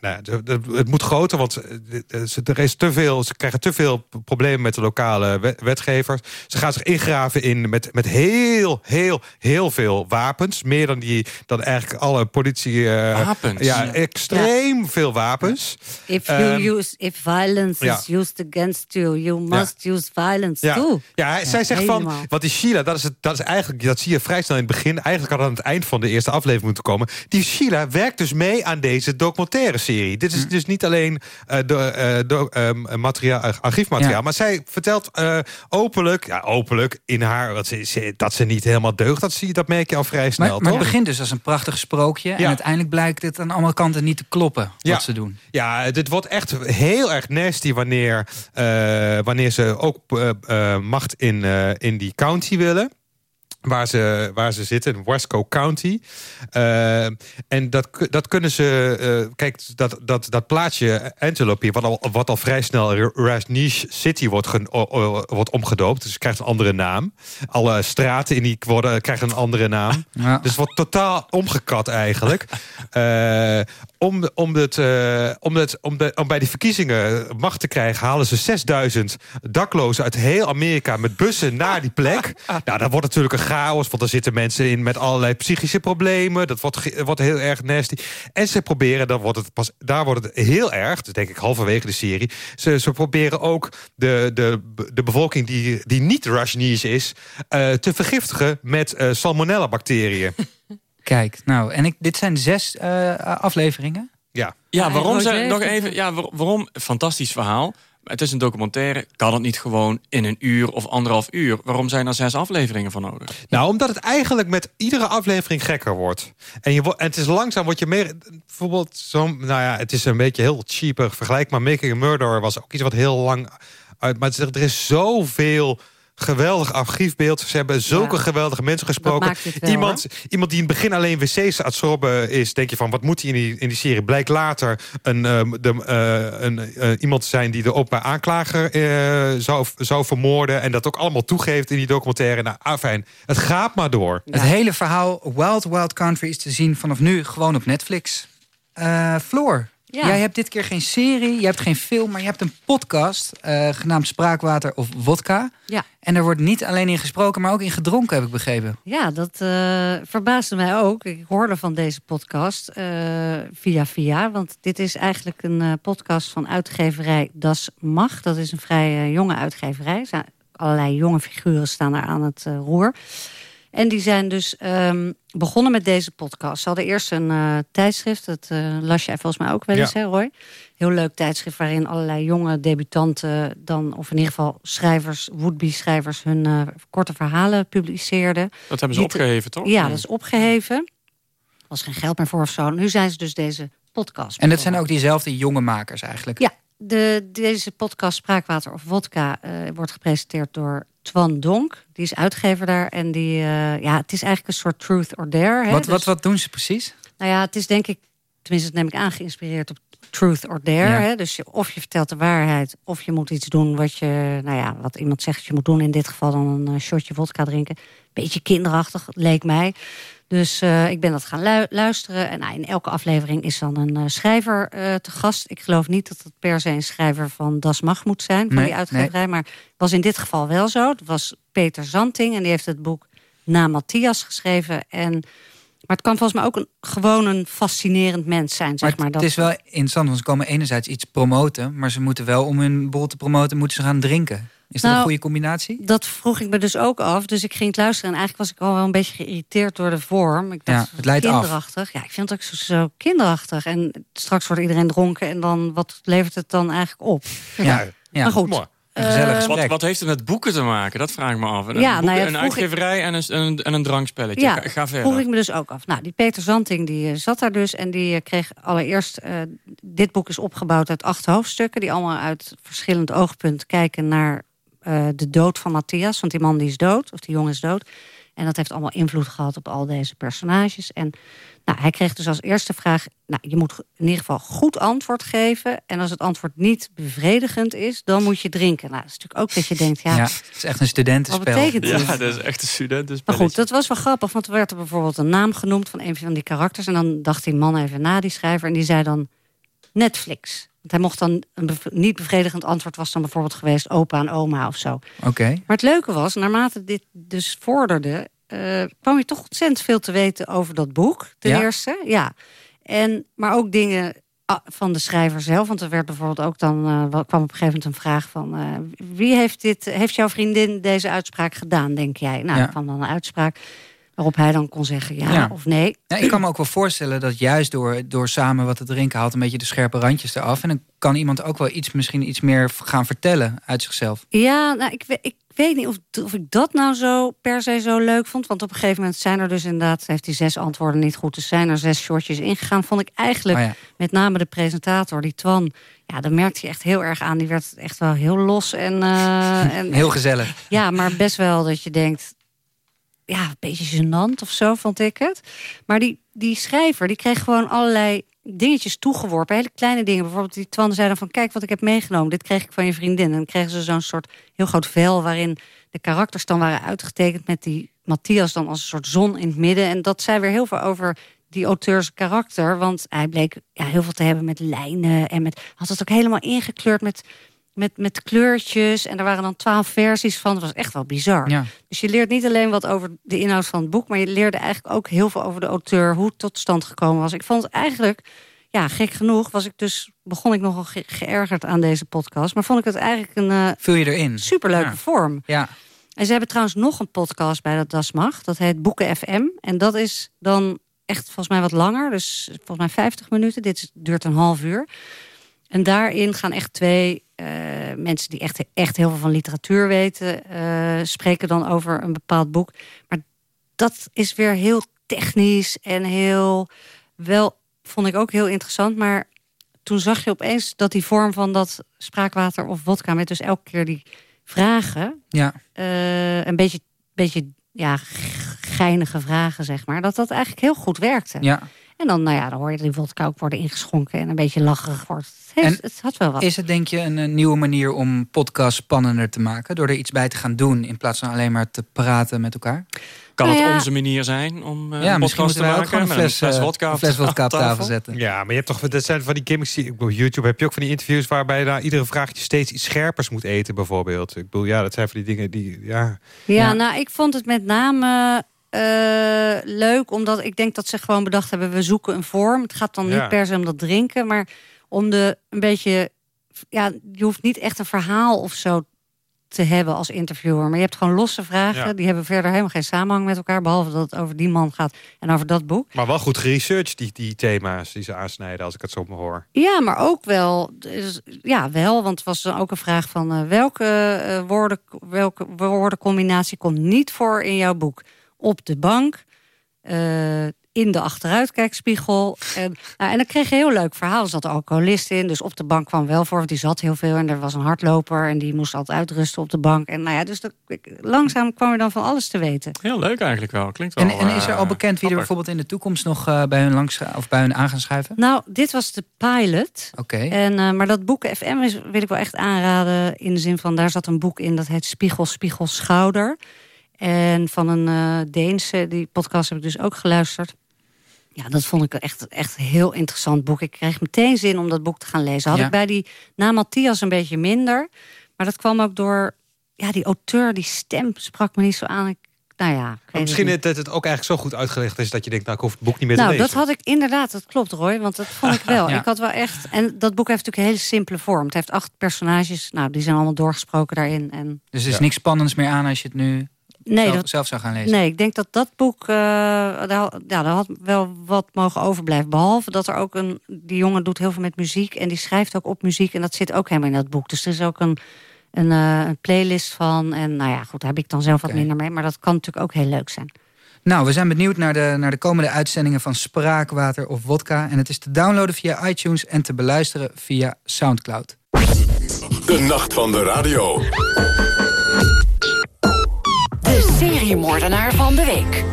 nou, het- moet groter, want eh, ze- er is te veel, ze krijgen te veel problemen met de lokale wet- wetgevers. Ze gaan zich ingraven in met, met heel, heel, heel veel wapens. Meer dan, die, dan eigenlijk alle politie... eh, Wapens? Ja, Ja. extreem veel wapens. If you Ehm, use, if violence ja. is used against you, you must use violence Ja, too. ja zij zegt van, want die Sheila, dat is, het, dat is eigenlijk, dat zie je vrij snel in het begin. Eigenlijk had het aan het eind van de eerste aflevering moeten komen. Die Sheila werkt dus mee aan deze documentaire serie. Dit is Hm. dus niet alleen eh, de, eh, do- ehm, materiaal, archiefmateriaal, Ja. maar zij vertelt eh, openlijk, ja, openlijk in haar dat ze, dat ze niet helemaal deugt. Dat, zie, je- dat merk je al vrij snel. Maar, maar het begint dus als een prachtig sprookje. En Ja. uiteindelijk blijkt het aan alle kanten niet te kloppen Ja. wat ze doen. Ja, dit wordt echt heel erg nasty wanneer, eh, wanneer ze ook eh, macht in, in die county willen. Waar ze, waar ze zitten, in Wasco County. Eh, en dat, dat kunnen ze... eh, kijk, dat, dat, dat plaatsje Antelope, wat al, wat al vrij snel Rajneesh City wordt, gen- wordt omgedoopt. Dus krijgt een andere naam. Alle straten in die worden, krijgen een andere naam. Ja. Dus wordt totaal omgekat eigenlijk. [laughs] Om, om, het, eh, om, het, om, de, om bij die verkiezingen macht te krijgen... halen ze 6000 daklozen uit heel Amerika met bussen naar die plek. [laughs] Nou, dat wordt natuurlijk een chaos, want er zitten mensen in... met allerlei psychische problemen. Dat wordt, wordt heel erg nasty. En ze proberen, dan wordt het pas, daar wordt het heel erg... dus denk ik halverwege de serie... ze, ze proberen ook de, de, de bevolking die, die niet Rajneesh is... eh, te vergiftigen met eh, salmonella-bacteriën. [laughs] Kijk, nou, en ik, dit zijn zes eh, afleveringen. Ja. Ja, waarom zijn nog even? Ja, waar- waarom? Fantastisch verhaal. Maar Het is een documentaire. Kan het niet gewoon in een uur of anderhalf uur? Waarom zijn er zes afleveringen van nodig? Nou, omdat het eigenlijk met iedere aflevering gekker wordt. En, je, en het is langzaam, word je meer... Bijvoorbeeld, zo'n, nou ja, het is een beetje heel cheaper vergelijk... maar Making a Murderer was ook iets wat heel lang uit... Maar er is zoveel geweldig archiefbeeld. Ze hebben zulke Ja. geweldige mensen gesproken. maakt het wel, iemand, iemand die in het begin alleen wc's aan het zorben is... denk je van, wat moet hij in die, in die serie? Blijkt later een, ehm, de, eh, een, eh, iemand te zijn... die de openbaar aanklager eh, zou, zou vermoorden... en dat ook allemaal toegeeft in die documentaire. Nou, afijn, het gaat maar door. Het hele verhaal Wild Wild Country is te zien vanaf nu gewoon op Netflix. Eh Floor, Ja. jij hebt dit keer geen serie, je hebt geen film... maar je hebt een podcast eh, genaamd Spraakwater of Wodka. Ja. En er wordt niet alleen in gesproken, maar ook in gedronken, heb ik begrepen. Ja, dat eh, verbaasde mij ook. Ik hoorde van deze podcast eh, via via. Want dit is eigenlijk een podcast van uitgeverij Das Mag. Dat is een vrij jonge uitgeverij. Er allerlei jonge figuren staan daar aan het roer. En die zijn dus ehm, begonnen met deze podcast. Ze hadden eerst een eh, tijdschrift. Dat eh, las jij volgens mij ook wel eens, Ja. hè Roy? Heel leuk tijdschrift waarin allerlei jonge debutanten... dan, of in ieder geval schrijvers, would-be schrijvers... hun eh, korte verhalen publiceerden. Dat hebben ze opgeheven, toch? Ja, dat is opgeheven. Er was geen geld meer voor of zo. Nu zijn ze dus deze podcast. En dat zijn ook diezelfde jonge makers eigenlijk. Ja, de, deze podcast Spraakwater of Wodka eh, wordt gepresenteerd door Twan Donk. Die is uitgever daar. En die, eh, ja, het is eigenlijk een soort truth or dare. Hè? Wat, Dus- wat, wat doen ze precies? nou ja, het is denk ik, tenminste dat neem ik aan, geïnspireerd op truth or dare. Ja. Hè? Dus je, of je vertelt de waarheid, of je moet iets doen wat je, nou ja, wat iemand zegt je moet doen. In dit geval dan een eh, shotje vodka drinken. Beetje kinderachtig, leek mij. Dus eh, ik ben dat gaan lu- luisteren. En nou, in elke aflevering is dan een eh, schrijver eh, te gast. Ik geloof niet dat het per se een schrijver van Das Mag moet zijn, van Nee, die uitgeverij. Maar was in dit geval wel zo. Het was Peter Zanting en die heeft het boek Na Matthias geschreven. En, maar het kan volgens mij ook een, gewoon een fascinerend mens zijn. Zeg Maar maar, dat, het is wel interessant, want ze komen enerzijds iets promoten... maar ze moeten wel, om hun bol te promoten, moeten ze gaan drinken. Is dat Nou, een goede combinatie? Dat vroeg ik me dus ook af. Dus ik ging het luisteren. En eigenlijk was ik al wel een beetje geïrriteerd door de vorm. Ik dacht, Ja, het leidt af. kinderachtig. Ja, ik vind het ook zo, zo kinderachtig. En straks wordt iedereen dronken. En dan, wat levert het dan eigenlijk op? Ja, ja. Maar goed. Mooi. Een Eh, Wat, wat heeft het met boeken te maken? Dat vraag ik me af. Een, Ja, boeken, nou ja, een ik- uitgeverij en een, een, en een drankspelletje. Ja, ga, ga vroeg verder. ik me dus ook af. Nou, die Peter Zanting die eh, zat daar dus. En die eh, kreeg allereerst... eh, dit boek is opgebouwd uit acht hoofdstukken... die allemaal uit verschillend oogpunt kijken naar eh, de dood van Matthias. Want die man die is dood, of die jongen is dood. En dat heeft allemaal invloed gehad op al deze personages. En nou, hij kreeg dus als eerste vraag... Nou, je moet in ieder geval goed antwoord geven. En als het antwoord niet bevredigend is, dan moet je drinken. Nou, dat is natuurlijk ook dat je denkt... ja, Ja, het is echt een studentenspel. Wat betekent Ja, het? dat is echt een student. Maar goed, dat was wel grappig, want er werd er bijvoorbeeld een naam genoemd van een van die karakters. En dan dacht die man even na, die schrijver, en die zei dan Netflix. Hij mocht dan een bev- niet bevredigend antwoord was dan bijvoorbeeld geweest opa en oma of zo. Oké. Maar het leuke was, naarmate dit dus vorderde, eh, kwam je toch ontzettend veel te weten over dat boek. Ten Ja? eerste, ja. En, maar ook dingen ah, van de schrijver zelf. Want er werd bijvoorbeeld ook dan, wel- kwam op een gegeven moment een vraag van... eh, wie heeft, dit, heeft jouw vriendin deze uitspraak gedaan, denk jij? Nou, Ja. kwam dan een uitspraak waarop hij dan kon zeggen ja, Ja. of nee. Ja, ik kan me ook wel voorstellen dat juist door, door samen wat te drinken haalt een beetje de scherpe randjes eraf. En dan kan iemand ook wel iets, misschien iets meer gaan vertellen uit zichzelf. Ja, nou, ik, ik weet niet of, of ik dat nou zo per se zo leuk vond. Want op een gegeven moment zijn er dus inderdaad... heeft hij zes antwoorden niet goed. Dus zijn er zes shortjes ingegaan. Vond ik eigenlijk, Oh ja. met name de presentator, die Twan... ja, dan merkte je echt heel erg aan. Die werd echt wel heel los en... eh, [laughs] en Heel gezellig. Ja, maar best wel dat je denkt... ja, een beetje gênant of zo, vond ik het. Maar die, die schrijver, die kreeg gewoon allerlei dingetjes toegeworpen. Hele kleine dingen. Bijvoorbeeld die Twan zei dan van... kijk wat ik heb meegenomen. Dit kreeg ik van je vriendin. En dan kregen ze zo'n soort heel groot vel... waarin de karakters dan waren uitgetekend... met die Matthias dan als een soort zon in het midden. En dat zei weer heel veel over die auteurs karakter. Want hij bleek ja, heel veel te hebben met lijnen. En met, had het ook helemaal ingekleurd met, met, met kleurtjes. En er waren dan twaalf versies van. Dat was echt wel bizar. Ja. Dus je leert niet alleen wat over de inhoud van het boek... maar je leerde eigenlijk ook heel veel over de auteur... hoe het tot stand gekomen was. Ik vond het eigenlijk, ja, gek genoeg... was ik dus, begon ik nogal ge- geërgerd aan deze podcast... maar vond ik het eigenlijk een eh, Vul je erin? superleuke Ja. vorm. Ja. En ze hebben trouwens nog een podcast bij dat Das Mag. Dat heet Boeken FM. En dat is dan echt volgens mij wat langer. Dus volgens mij 50 minuten. Dit duurt een half uur. En daarin gaan echt twee eh, mensen die echt, echt heel veel van literatuur weten... eh, spreken dan over een bepaald boek. Maar dat is weer heel technisch en heel... Wel, vond ik ook heel interessant. Maar toen zag je opeens dat die vorm van dat spraakwater of wodka... met dus elke keer die vragen... Ja. eh, een beetje, beetje ja, geinige vragen, zeg maar... dat dat eigenlijk heel goed werkte. Ja. En dan, nou ja, dan hoor je die wodka ook worden ingeschonken... en een beetje lacherig wordt. Het, En het had wel wat. Is het denk je een, eh, nieuwe manier om podcasts spannender te maken? Door er iets bij te gaan doen in plaats van alleen maar te praten met elkaar? Kan Nou het onze manier zijn om eh Ja, een misschien podcast te moeten wij ook maken? gewoon een fles, eh, wodka een op fles tafel tafel zetten. Ja, maar je hebt toch, dat zijn van die gimmicks. die- Op YouTube heb je ook van die interviews waarbij je na iedere vraagje steeds iets scherpers moet eten, bijvoorbeeld. Ik bedoel, ja, dat zijn van die dingen die, ja. Ja, nou, ik vond het met name leuk, omdat ik denk dat ze gewoon bedacht hebben: we zoeken een vorm. Het gaat dan Ja. niet per se om dat drinken, maar om de een beetje. Ja, je hoeft niet echt een verhaal of zo te hebben als interviewer. Maar je hebt gewoon losse vragen. Ja. Die hebben verder helemaal geen samenhang met elkaar. Behalve dat het over die man gaat en over dat boek. Maar wel goed geresearched, die, die thema's die ze aansnijden, als ik het zo maar hoor. Ja, maar ook wel. dus, Ja, wel. Want het was dan ook een vraag van eh, welke, eh, woorden, welke woordencombinatie komt niet voor in jouw boek? Op de bank, eh, in de achteruitkijkspiegel. En, nou, en dan kreeg je een heel leuk verhaal. Er zat een alcoholist in, dus op de bank kwam wel voor. Want die zat heel veel en er was een hardloper en die moest altijd uitrusten op de bank. En nou ja, dus dat, langzaam kwam je dan van alles te weten. Heel leuk eigenlijk wel. Klinkt wel. En, en is er eh, al bekend wie er bijvoorbeeld in de toekomst nog eh, bij hun langs of bij hun aan gaan schuiven? Nou, dit was de pilot. Oké. En, eh, maar dat boek FM is, wil ik wel echt aanraden. In de zin van, daar zat een boek in dat heet Spiegel, Spiegel, Schouder. En van een eh, Deense, die podcast heb ik dus ook geluisterd. Ja, dat vond ik echt, echt een heel interessant boek. Ik kreeg meteen zin om dat boek te gaan lezen. Had Ja. ik bij die na Matthias een beetje minder. Maar dat kwam ook door... Ja, die auteur, die stem sprak me niet zo aan. Ik, nou ja, ik weet Maar het misschien niet. dat het ook eigenlijk zo goed uitgelegd is dat je denkt, nou, ik hoef het boek niet meer Nou, te lezen. dat had ik inderdaad, dat klopt Roy, want dat vond ik [laughs] wel. Ja. Ik had wel echt, en dat boek heeft natuurlijk een hele simpele vorm. Het heeft acht personages, nou, die zijn allemaal doorgesproken daarin. En Dus er is Ja. niks spannends meer aan als je het nu Nee, zelf, dat- zelf zou gaan lezen? Nee, ik denk dat dat boek, eh, daar, ja, daar had wel wat mogen overblijven. Behalve dat er ook een, die jongen doet heel veel met muziek en die schrijft ook op muziek. En dat zit ook helemaal in dat boek. Dus er is ook een, een, eh, een playlist van. En nou ja, goed, daar heb ik dan zelf wat minder mee. Maar dat kan natuurlijk ook heel leuk zijn. Nou, we zijn benieuwd naar de, naar de komende uitzendingen van Spraakwater of Wodka. En het is te downloaden via iTunes en te beluisteren via Soundcloud. De nacht van de radio. De seriemoordenaar van de week.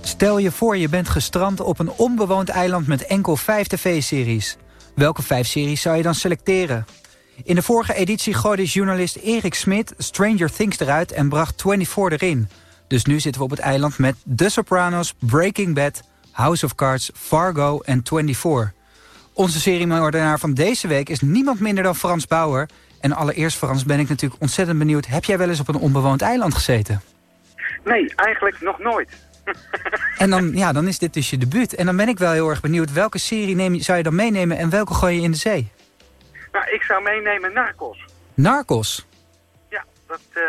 Stel je voor je bent gestrand op een onbewoond eiland met enkel vijf tv-series. Welke vijf series zou je dan selecteren? In de vorige editie gooide journalist Erik Smit Stranger Things eruit en bracht 24 erin. Dus nu zitten we op het eiland met The Sopranos, Breaking Bad, House of Cards, Fargo en 24. Onze seriemoordenaar van deze week is niemand minder dan Frans Bauer. En allereerst Frans ben ik natuurlijk ontzettend benieuwd. Heb jij wel eens op een onbewoond eiland gezeten? Nee, eigenlijk nog nooit. [laughs] En dan, ja, dan is dit dus je debuut. En dan ben ik wel heel erg benieuwd. Welke serie neem je, zou je dan meenemen en welke gooi je in de zee? Nou, ik zou meenemen Narcos. Narcos. Ja, dat eh,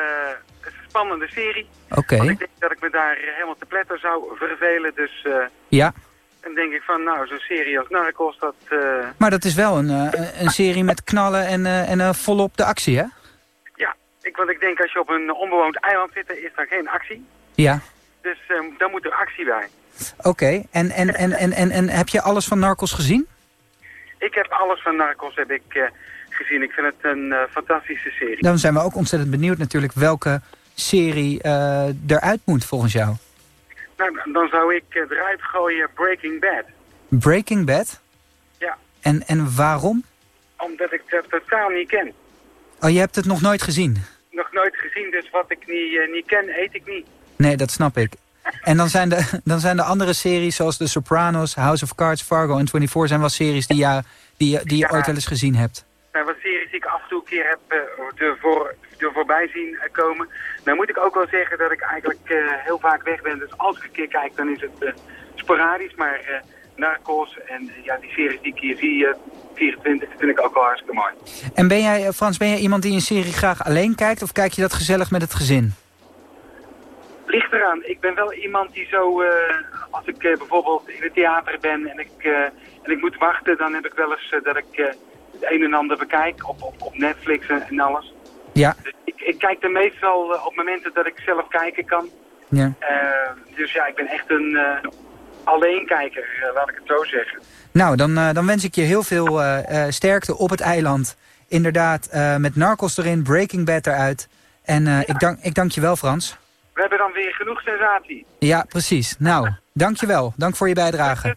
is een spannende serie. Oké. Ik denk dat ik me daar helemaal te pletter zou vervelen. Dus eh, Ja, dan denk ik van, nou, zo'n serie als Narcos, dat... eh, maar dat is wel een, eh, een serie met knallen en, eh, en volop de actie, hè? ja, ik, want ik denk als je op een onbewoond eiland zit, is daar geen actie. Ja. Dus eh, daar moet er actie bij. Oké. En, en, en, en, en, en heb je alles van Narcos gezien? Ik heb alles van Narcos heb ik, gezien. Ik vind het een fantastische serie. Dan zijn we ook ontzettend benieuwd natuurlijk welke serie eruit moet volgens jou? Nou, dan zou ik eh, eruit gooien Breaking Bad. Breaking Bad? Ja, En, en waarom? omdat ik het totaal niet ken. Oh, je hebt het nog nooit gezien? Nog nooit gezien, dus wat ik niet, eh, niet ken, eet ik niet. Nee, dat snap ik. En dan zijn, de, [laughs] dan zijn de andere series zoals The Sopranos, House of Cards, Fargo en 24... zijn wel series die, ja, die, je- die je ooit wel eens gezien hebt. Nou, wat series die ik af en toe een keer heb eh, er, voor, er voorbij zien eh, komen. Nou moet ik ook wel zeggen dat ik eigenlijk eh, heel vaak weg ben. Dus als ik een keer kijk, dan is het eh, sporadisch. Maar Narcos en ja, die series die ik hier zie, eh 24, vind ik ook wel hartstikke mooi. En ben jij, Frans, ben jij iemand die een serie graag alleen kijkt... of kijk je dat gezellig met het gezin? Ligt eraan. Ik ben wel iemand die zo, als ik bijvoorbeeld in het theater ben en ik, en ik moet wachten, dan heb ik wel eens dat ik het een en ander bekijk op, op, op Netflix en, en alles. Ja. Ik, ik kijk er meestal eh, op momenten dat ik zelf kijken kan. ja. Eh, dus ja, ik ben echt een eh alleenkijker, laat ik het zo zeggen. Nou, dan, dan wens ik je heel veel sterkte op het eiland. Inderdaad, met Narcos erin, Breaking Bad eruit. En ik, dank, ik dank je wel, Frans. We hebben dan weer genoeg sensatie. Ja, precies. Nou, dank je wel. Dank voor je bijdrage.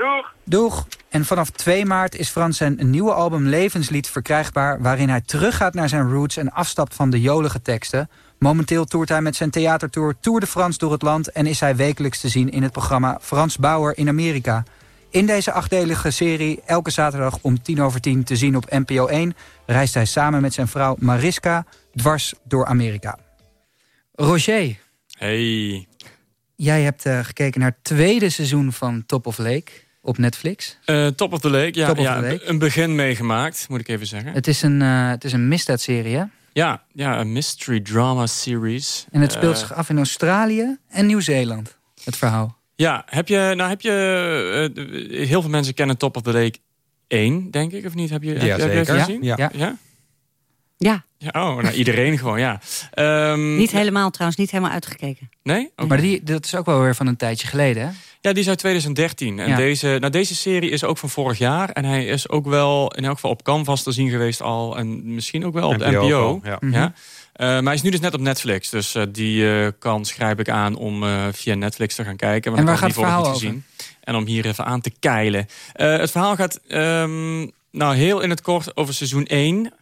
Doeg! Doeg! En vanaf 2 maart is Frans zijn nieuwe album Levenslied verkrijgbaar... waarin hij teruggaat naar zijn roots en afstapt van de jolige teksten. Momenteel toert hij met zijn theatertour Tour de France door het land... en is hij wekelijks te zien in het programma Frans Bauer in Amerika. In deze achtdelige serie, elke zaterdag om tien over tien te zien op NPO 1... reist hij samen met zijn vrouw Mariska dwars door Amerika. Roger, Hey. jij hebt eh, gekeken naar het tweede seizoen van Top of Lake op Netflix. Eh, Top of the Lake, ja, Top of ja the Lake. een begin meegemaakt, moet ik even zeggen. Het is een, eh, het is een misdaadserie, hè? Ja, ja, een mystery drama series. En het speelt Eh, zich af in Australië en Nieuw-Zeeland, het verhaal. Ja, heb je, nou heb je, heel veel mensen kennen Top of the Lake 1, denk ik, of niet? Heb je, heb, Ja, je- heb je het zeker. gezien? Ja. ja? Ja, Ja, oh, nou, iedereen gewoon, ja. Ehm, niet helemaal trouwens, niet helemaal uitgekeken. Nee? Maar die, dat is ook wel weer van een tijdje geleden, hè? Ja, die is uit 2013. En Ja. deze, nou, deze serie is ook van vorig jaar. En hij is ook wel in elk geval op Canvas te zien geweest al. En misschien ook wel op de NPO NPO. ook al, ja. Mhm. Ja. Eh, maar hij is nu dus net op Netflix. Dus eh, die eh, kans grijp ik aan om eh, via Netflix te gaan kijken. Want En ik waar gaat het verhaal niet gezien. En om hier even aan te keilen. Eh, het verhaal gaat ehm, nou, heel in het kort over seizoen 1.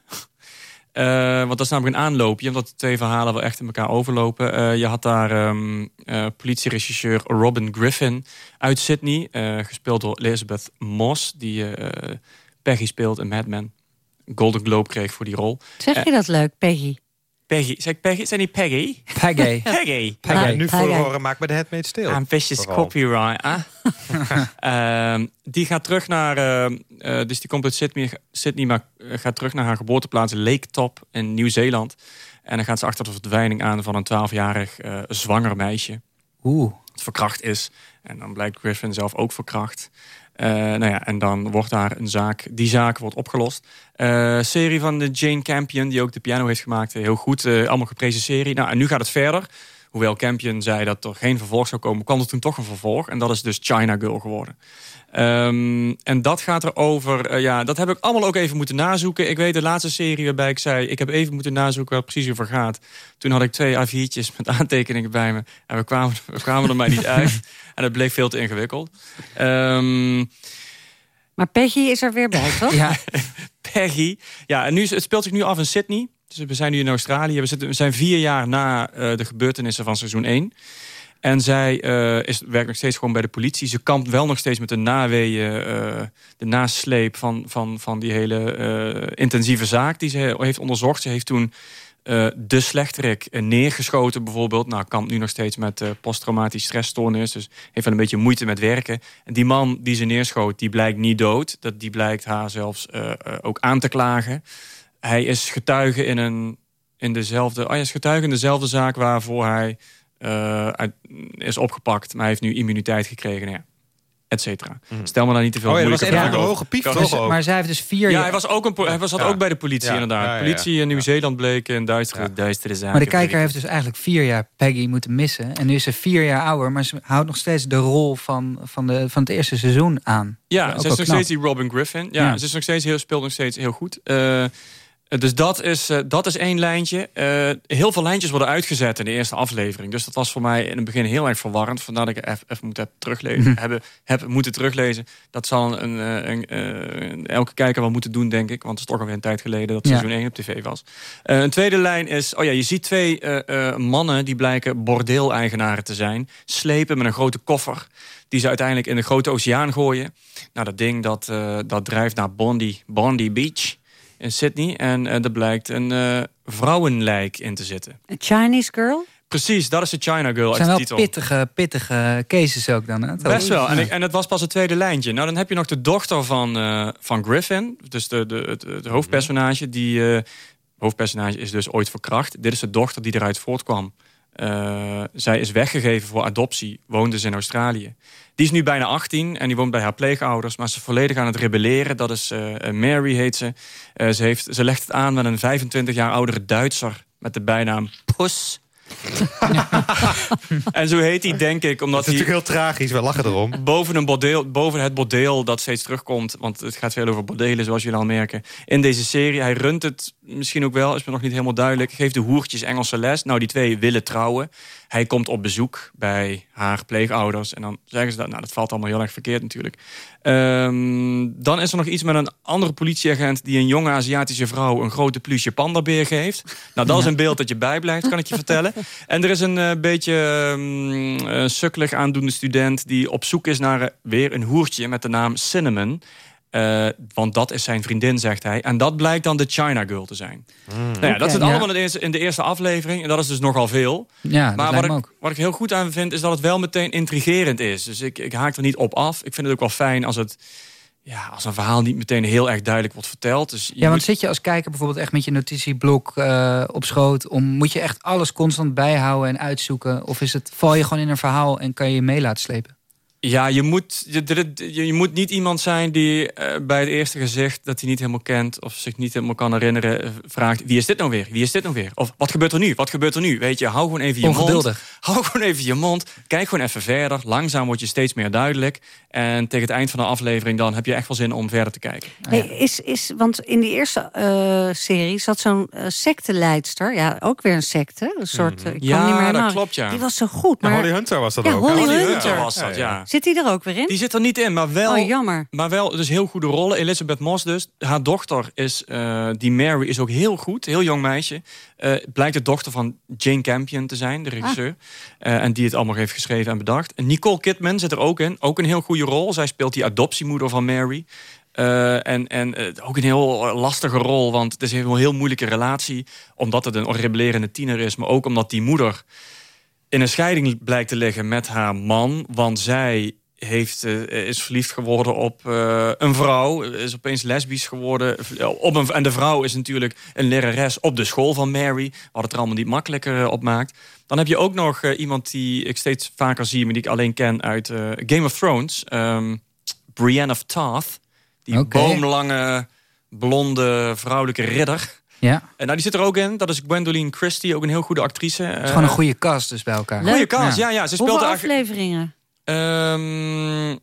Eh, want dat is namelijk een aanloopje, omdat de twee verhalen wel echt in elkaar overlopen. Eh, je had daar eh politieregisseur Robin Griffin uit Sydney, gespeeld door Elizabeth Moss, die Peggy speelt in Mad Men. Golden Globe kreeg voor die rol. Zeg je dat leuk, Peggy? Peggy, zeg ik Peggy? Zijn die Peggy? Peggy. [laughs] Peggy. Ja, nu Peggy. voor horen maakt bij de Handmaid's Tale. Ambitious Vooral. copyright. Ah. [laughs] Ehm, die gaat terug naar, ehm, eh, dus die komt uit Sydney, Sydney maar eh, gaat terug naar haar geboorteplaats Lake Top in Nieuw-Zeeland. En dan gaat ze achter de verdwijning aan van een 12-jarig eh, zwanger meisje. Oeh. Het verkracht is. En dan blijkt Griffin zelf ook verkracht. Eh, nou ja, en dan wordt daar een zaak, die zaak wordt opgelost. Eh, serie van de Jane Campion, die ook de piano heeft gemaakt. Heel goed, eh, allemaal geprezen serie. Nou, en nu gaat het verder. Hoewel Campion zei dat er geen vervolg zou komen, kwam er toen toch een vervolg. En dat is dus China Girl geworden. Ehm, en dat gaat er over. eh, ja, dat heb ik allemaal ook even moeten nazoeken. Ik weet de laatste serie waarbij ik zei... ik heb even moeten nazoeken waar het precies over gaat. Toen had ik twee A4'tjes met aantekeningen bij me. En we kwamen, [laughs] we kwamen er maar niet uit. En het bleek veel te ingewikkeld. Ehm, Maar Peggy is er weer bij, toch? [laughs] Ja. Peggy. Ja, en nu, het speelt zich nu af in Sydney. Dus we zijn nu in Australië. We, zitten, we zijn vier jaar na eh, de gebeurtenissen van seizoen 1. En zij eh, is, werkt nog steeds gewoon bij de politie. Ze kampt wel nog steeds met de naweeën, eh, de nasleep van, van, van die hele eh, intensieve zaak die ze heeft onderzocht. Ze heeft toen de slechterik neergeschoten bijvoorbeeld. Nou, kampt nu nog steeds met eh, posttraumatisch stressstoornis. Dus heeft wel een beetje moeite met werken. En die man die ze neerschoot, die blijkt niet dood. Dat, die blijkt haar zelfs ook aan te klagen. Hij is getuige in, een, in dezelfde... Oh, hij is getuige in dezelfde zaak waarvoor hij eh, uit- is opgepakt. Maar hij heeft nu immuniteit gekregen. Ja, et cetera. Stel me daar niet te veel Oh ja, dat was vragen een over. hoge toch? Dus, maar zij heeft dus vier Ja, jaar... hij, was ook een, hij was, zat Ja. ook bij de politie Ja. inderdaad. Ja, ja, ja. Politie in Nieuw-Zeeland bleek een duistere, duistere zaak. Maar de kijker heeft dus eigenlijk vier jaar Peggy moeten missen. En nu is ze vier jaar ouder, maar ze houdt nog steeds de rol van, van, de, van het eerste seizoen aan. Ja, ze is nog knap. steeds die Robin Griffin. Ja, Ja. ze is nog steeds heel, speelt nog steeds heel goed. Eh, Dus dat is, eh, dat is één lijntje. Eh, heel veel lijntjes worden uitgezet in de eerste aflevering. Dus dat was voor mij in het begin heel erg verwarrend. Vandaar dat ik even, moet heb teruglezen. Mhm. hebben, heb moeten teruglezen. Dat zal een, eh, een, eh, elke kijker wel moeten doen, denk ik. Want het is toch alweer een tijd geleden dat Ja. seizoen 1 op tv was. Eh, een tweede lijn is... Oh ja, je ziet twee eh, eh, mannen die blijken bordeeleigenaren te zijn. Slepen met een grote koffer. Die ze uiteindelijk in de grote oceaan gooien. Nou, dat ding dat, eh, dat drijft naar Bondi, Bondi Beach in Sydney. En eh, er blijkt een eh, vrouwenlijk in te zitten. Een Chinese girl? Precies, dat is de China Girl Het zijn wel titel. pittige, pittige cases ook dan. Hè? Best wel. En, ik, en het was pas het tweede lijntje. Nou, dan heb je nog de dochter van, eh, van Griffin. Dus de, de, het, het hoofdpersonage. Die eh, hoofdpersonage is dus ooit verkracht. Dit is de dochter die eruit voortkwam. Eh, zij is weggegeven voor adoptie. Woonde ze in Australië. Die is nu bijna 18 en die woont bij haar pleegouders. Maar ze is volledig aan het rebelleren. Dat is eh, Mary heet ze. Eh, ze, heeft, ze legt het aan met een 25 jaar oudere Duitser. Met de bijnaam Pus. [laughs] en zo heet hij, denk ik, omdat Het is hij natuurlijk heel tragisch, we lachen erom. boven, een bordeel, boven het bordeel dat steeds terugkomt. Want het gaat veel over bordelen, zoals jullie al merken. In deze serie, hij runt het misschien ook wel, is me nog niet helemaal duidelijk. Geeft de hoertjes Engelse les. Nou, die twee willen trouwen. Hij komt op bezoek bij haar pleegouders. En dan zeggen ze dat, nou, dat valt allemaal heel erg verkeerd natuurlijk. Ehm, dan is er nog iets met een andere politieagent... die een jonge Aziatische vrouw een grote pluche pandabeer geeft. Nou, dat is een beeld dat je bijblijft, kan ik je vertellen. [laughs] En er is een eh, beetje ehm, een sukkelig aandoende student... die op zoek is naar eh, weer een hoertje met de naam Cinnamon... Eh, want dat is zijn vriendin, zegt hij. En dat blijkt dan de China Girl te zijn. Nou ja, dat zit Ja. allemaal in de, eerste, in de eerste aflevering. En dat is dus nogal veel. Ja, maar wat ik, ook. wat ik heel goed aan vind, is dat het wel meteen intrigerend is. Dus ik, ik haak er niet op af. Ik vind het ook wel fijn als, het, ja, als een verhaal niet meteen heel erg duidelijk wordt verteld. Dus Ja, want moet- zit je als kijker bijvoorbeeld echt met je notitieblok eh, op schoot? Om, moet je echt alles constant bijhouden en uitzoeken? Of is het, val je gewoon in een verhaal en kan je je mee laten slepen? Ja, je moet, je, je, moet niet iemand zijn die eh, bij het eerste gezicht... dat hij niet helemaal kent of zich niet helemaal kan herinneren... eh, vraagt, wie is dit nou weer? Wie is dit nou weer? Of wat gebeurt er nu? Wat gebeurt er nu? Weet je, hou gewoon even je mond. Hou gewoon even je mond. Kijk gewoon even verder. Langzaam wordt je steeds meer duidelijk. En tegen het eind van de aflevering... dan heb je echt wel zin om verder te kijken. Hey, is, is, want in die eerste eh, serie zat zo'n secteleidster. Ja, ook weer een secte. Een soort, eh, ik kan Ja, niet meer dat klopt, ja. Die was zo goed. Maar... Holly Hunter was dat ja, ook. Holly, Holly Hunter. Hunter was dat, ja. Zit die er ook weer in? Die zit er niet in, maar wel... Oh, jammer. Maar wel dus heel goede rollen. Elizabeth Moss dus. Haar dochter is, eh, die Mary, is ook heel goed. Heel jong meisje. Eh, blijkt de dochter van Jane Campion te zijn, de regisseur. Eh, en die het allemaal heeft geschreven en bedacht. En Nicole Kidman zit er ook in. Ook een heel goede rol. Zij speelt die adoptiemoeder van Mary. En en ook een heel lastige rol, want het is een heel, heel moeilijke relatie. Omdat het een rebellerende tiener is, maar ook omdat die moeder in een scheiding blijkt te liggen met haar man. Want zij heeft, eh, is verliefd geworden op eh, een vrouw. Is opeens lesbisch geworden. Op een, en de vrouw is natuurlijk een lerares op de school van Mary. Wat het er allemaal niet makkelijker eh, op maakt. Dan heb je ook nog eh, iemand die ik steeds vaker zie... maar die ik alleen ken uit eh, Game of Thrones. ehm, Brienne of Tarth. Die boomlange, blonde, vrouwelijke ridder. Ja, En nou, die zit er ook in. Dat is Gwendoline Christie, ook een heel goede actrice. het is gewoon een goede cast dus bij elkaar. Goede kans, ja. ja, Ze speelt Hoeveel afleveringen? Ehm,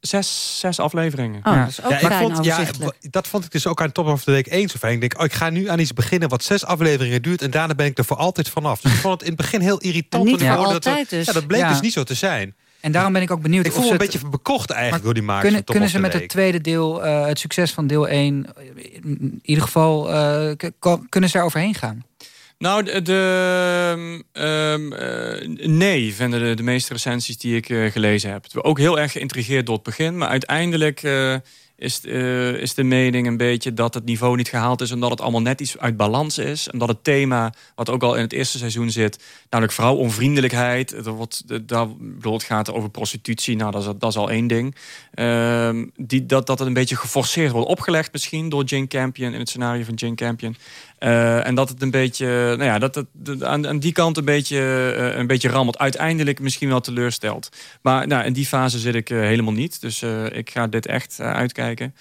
zes, zes afleveringen. Oh, dat is ook Ja, ik fijn vond, ja, dat vond ik dus ook aan Top of the Week 1 zo fijn. Ik denk, oh, ik ga nu aan iets beginnen wat zes afleveringen duurt... en daarna ben ik er voor altijd vanaf. Dus ik vond het in het begin heel irritant. Niet voor dat, dus. Ja, dat bleek Ja. dus niet zo te zijn. En daarom ben ik ook benieuwd Ik of voel me een het- beetje bekocht eigenlijk door die makers Kunnen, kunnen ze met het tweede deel, eh, het succes van deel 1... in ieder geval, eh, kan- kunnen ze daar overheen gaan? Nou, de, de, ehm, eh, nee, vinden de, de meeste recensies die ik eh, gelezen heb. Ook heel erg geïntrigeerd door het begin. Maar uiteindelijk eh, is, eh, is de mening een beetje dat het niveau niet gehaald is... omdat het allemaal net iets uit balans is. En dat het thema, wat ook al in het eerste seizoen zit... namelijk vrouwonvriendelijkheid. Er wordt, daar, bedoel, het gaat over prostitutie, nou, dat is, dat is al één ding. Ehm, die, dat, dat het een beetje geforceerd wordt opgelegd misschien... door Jane Campion, in het scenario van Jane Campion. Eh, en dat het een beetje, nou ja, dat het aan, aan die kant een beetje, eh, een beetje rammelt. Uiteindelijk misschien wel teleurstelt. Maar nou, in die fase zit ik eh, helemaal niet. Dus ik ga dit echt uitkijken.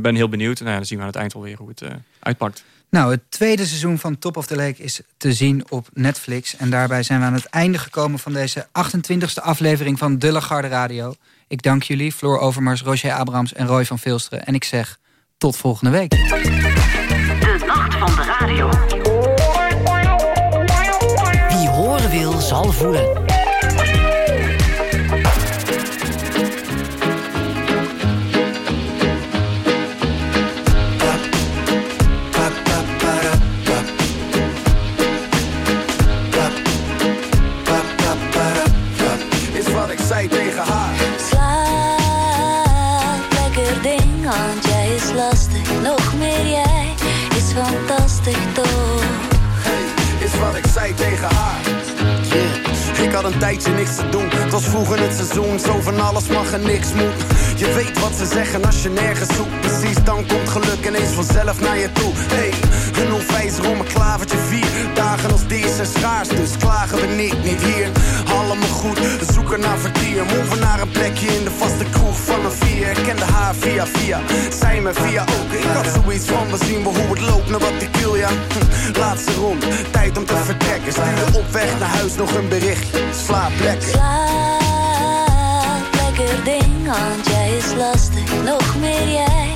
Ben heel benieuwd. Nou, dan zien we aan het eind wel weer hoe het uitpakt. Nou, het tweede seizoen van Top of the Lake is te zien op Netflix. En daarbij zijn we aan het einde gekomen van deze 28e aflevering van De Lagarde Radio. Ik dank jullie, Floor Overmars, Roger Abrams en Roy van Vilsteren. En ik zeg tot volgende week. Van de radio. Wie horen wil, zal voelen. Tijdje niks te doen. Het was vroeg in het seizoen. Zo van alles mag en niks moet. Je weet wat ze zeggen als je nergens zoekt. Dan komt geluk ineens vanzelf naar je toe. Hey, een onwijzer om een klavertje vier. Dagen als deze zijn schaars, dus klagen we niet, niet hier. Allemaal goed, we zoeken naar vertier. Move naar een plekje in de vaste kroeg van een vier. Ik kende haar via via, zij me via ook. Ik had zoiets van, we zien wel hoe het loopt, naar wat ik wil, ja. Hm, Laatste ronde, tijd om te vertrekken. Stuurde op weg naar huis nog een berichtje. Slaap lekker. Slaap, lekker ding, want jij is lastig. Nog meer jij